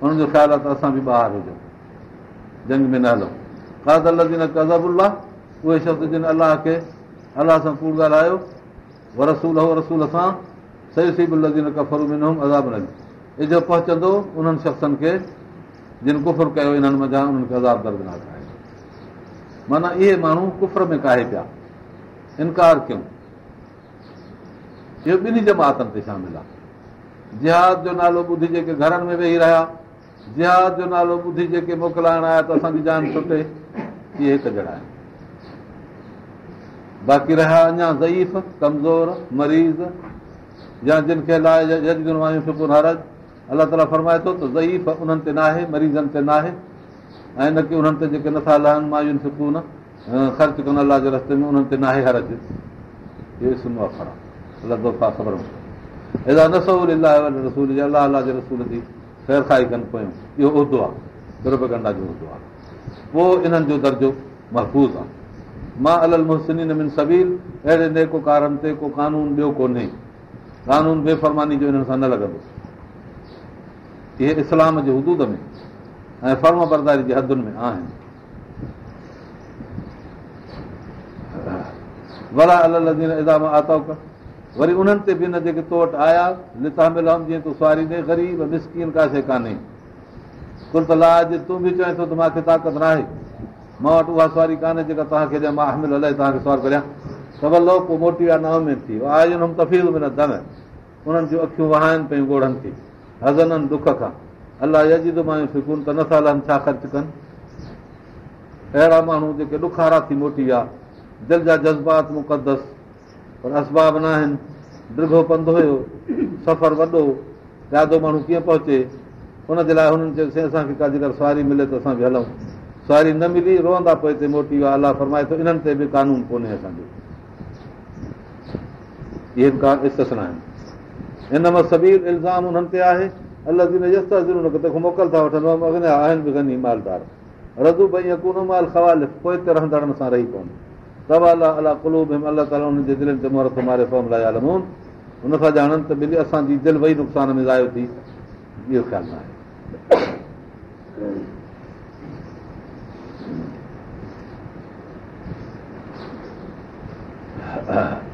انهن جو خيال آهي ته اسان به ٻاهر هجون جنگ ۾ نه هلون نه ڪزبلا اهي شبد جن الله کي الله سان ڪوڙ ڳالهايو رسول هو رسول سان صحيح سي نه ڪفر ۾ نه عذاب نه اجو پهچندو انهن شخصن کي جن ڪفر ڪيو انهن مزا انهن کي عذاب دردناڪ آهي. معنيٰ اهي ماڻهو ڪفر ۾ ڪاهي پيا؟ انڪار ڪيون؟ اهو ٻنهي جماتن تي شامل آهي. جهاد جو نالو ٻڌي جيڪي گهرن ۾ ويهي رهيا جهاد جو نالو ٻڌي جيڪي موڪلائڻ آيا ته اسان جي جان ڇٽي اهي هڪ جهڙا آهن. باقي رهيا اڃا ضعيف ڪمزور مريض يا جن کي هرج الله تالا فرمائي ٿو ته ضعيف انهن تي نه آهي مريضن تي نه آهي ۽ نه ڪه انهن تي جيڪي نٿا لهن ماين خرچ ڪن الله جي رستي ۾ انهن تي نه آهي هرج اهو سنو آهي خبر هيڏا نه سهول رسول جي رسول جي خير کائي ڪن پيون. اهو عهدو آهي گنڊا جو عهدو آهي پوءِ انهن جو درجو محفوظ آهي. مان الل مهسن من سبيل اهڙي نيڪوڪارن تي ڪو قانون ٻيو ڪونهي. قانون بيفرماني جو هنن سان نه لڳندو اهي اسلام جي حدود ۾۽ فرم برداري جي حدن ۾ آهن ورا انهن تي به نه جيڪي تو وٽ آيا لتا ملم جيئن تون سواري ڏي غريب مسڪين ڪا شيءِ ڪانهي ڪل ته به چئي ٿو ته مون کي طاقت نه آهي مان وٽ اها سواري ڪانهي جيڪا توهان کي ڏيان مان اهمل الائي توهان کي سوار ڪريان ته ڀلو پوءِ موٽي ۾ نه دم انهن جون اکيون وهائن پيون ڳوڙهن ٿي هزنن دک کان الله يجيد مايون فڪون ته نٿا هلن ڇا خرچ ڪن اهڙا ماڻهو جيڪي ڏکارا ٿي موٽي ويا دل جا جذبات مقدس پر اسباب نه آهن ڊرگهو پنڌ هيو سفر وڏو ڏاڍو ماڻهو ڪيئن پهچي هن جي لاءِ هنن چيو اسان کي ڪا جيڪر سواري ملي ته اسان به هلون سواري نه ملي روئندا پوءِ هتي موٽي ويا الله فرمائي ٿو انهن تي به قانون ڪونهي اسان جو اهي به آهن هن مان سبيل الزام هنن تي آهي الله موڪل ٿا وٺن آهن به گهڻي مالدار رزو ڀئي ڪونه مال کوال پوءِ هتي رهندڙن سان رهي ڪونه الله ڪلوب الله تالا هنن جي دلن تي مهورت ماري فارم لاءِ آلمون هن سان ڄاڻن ته بلي اسان جي دل وئي نقصان ۾ زايو ٿي اهو خيال نه آهي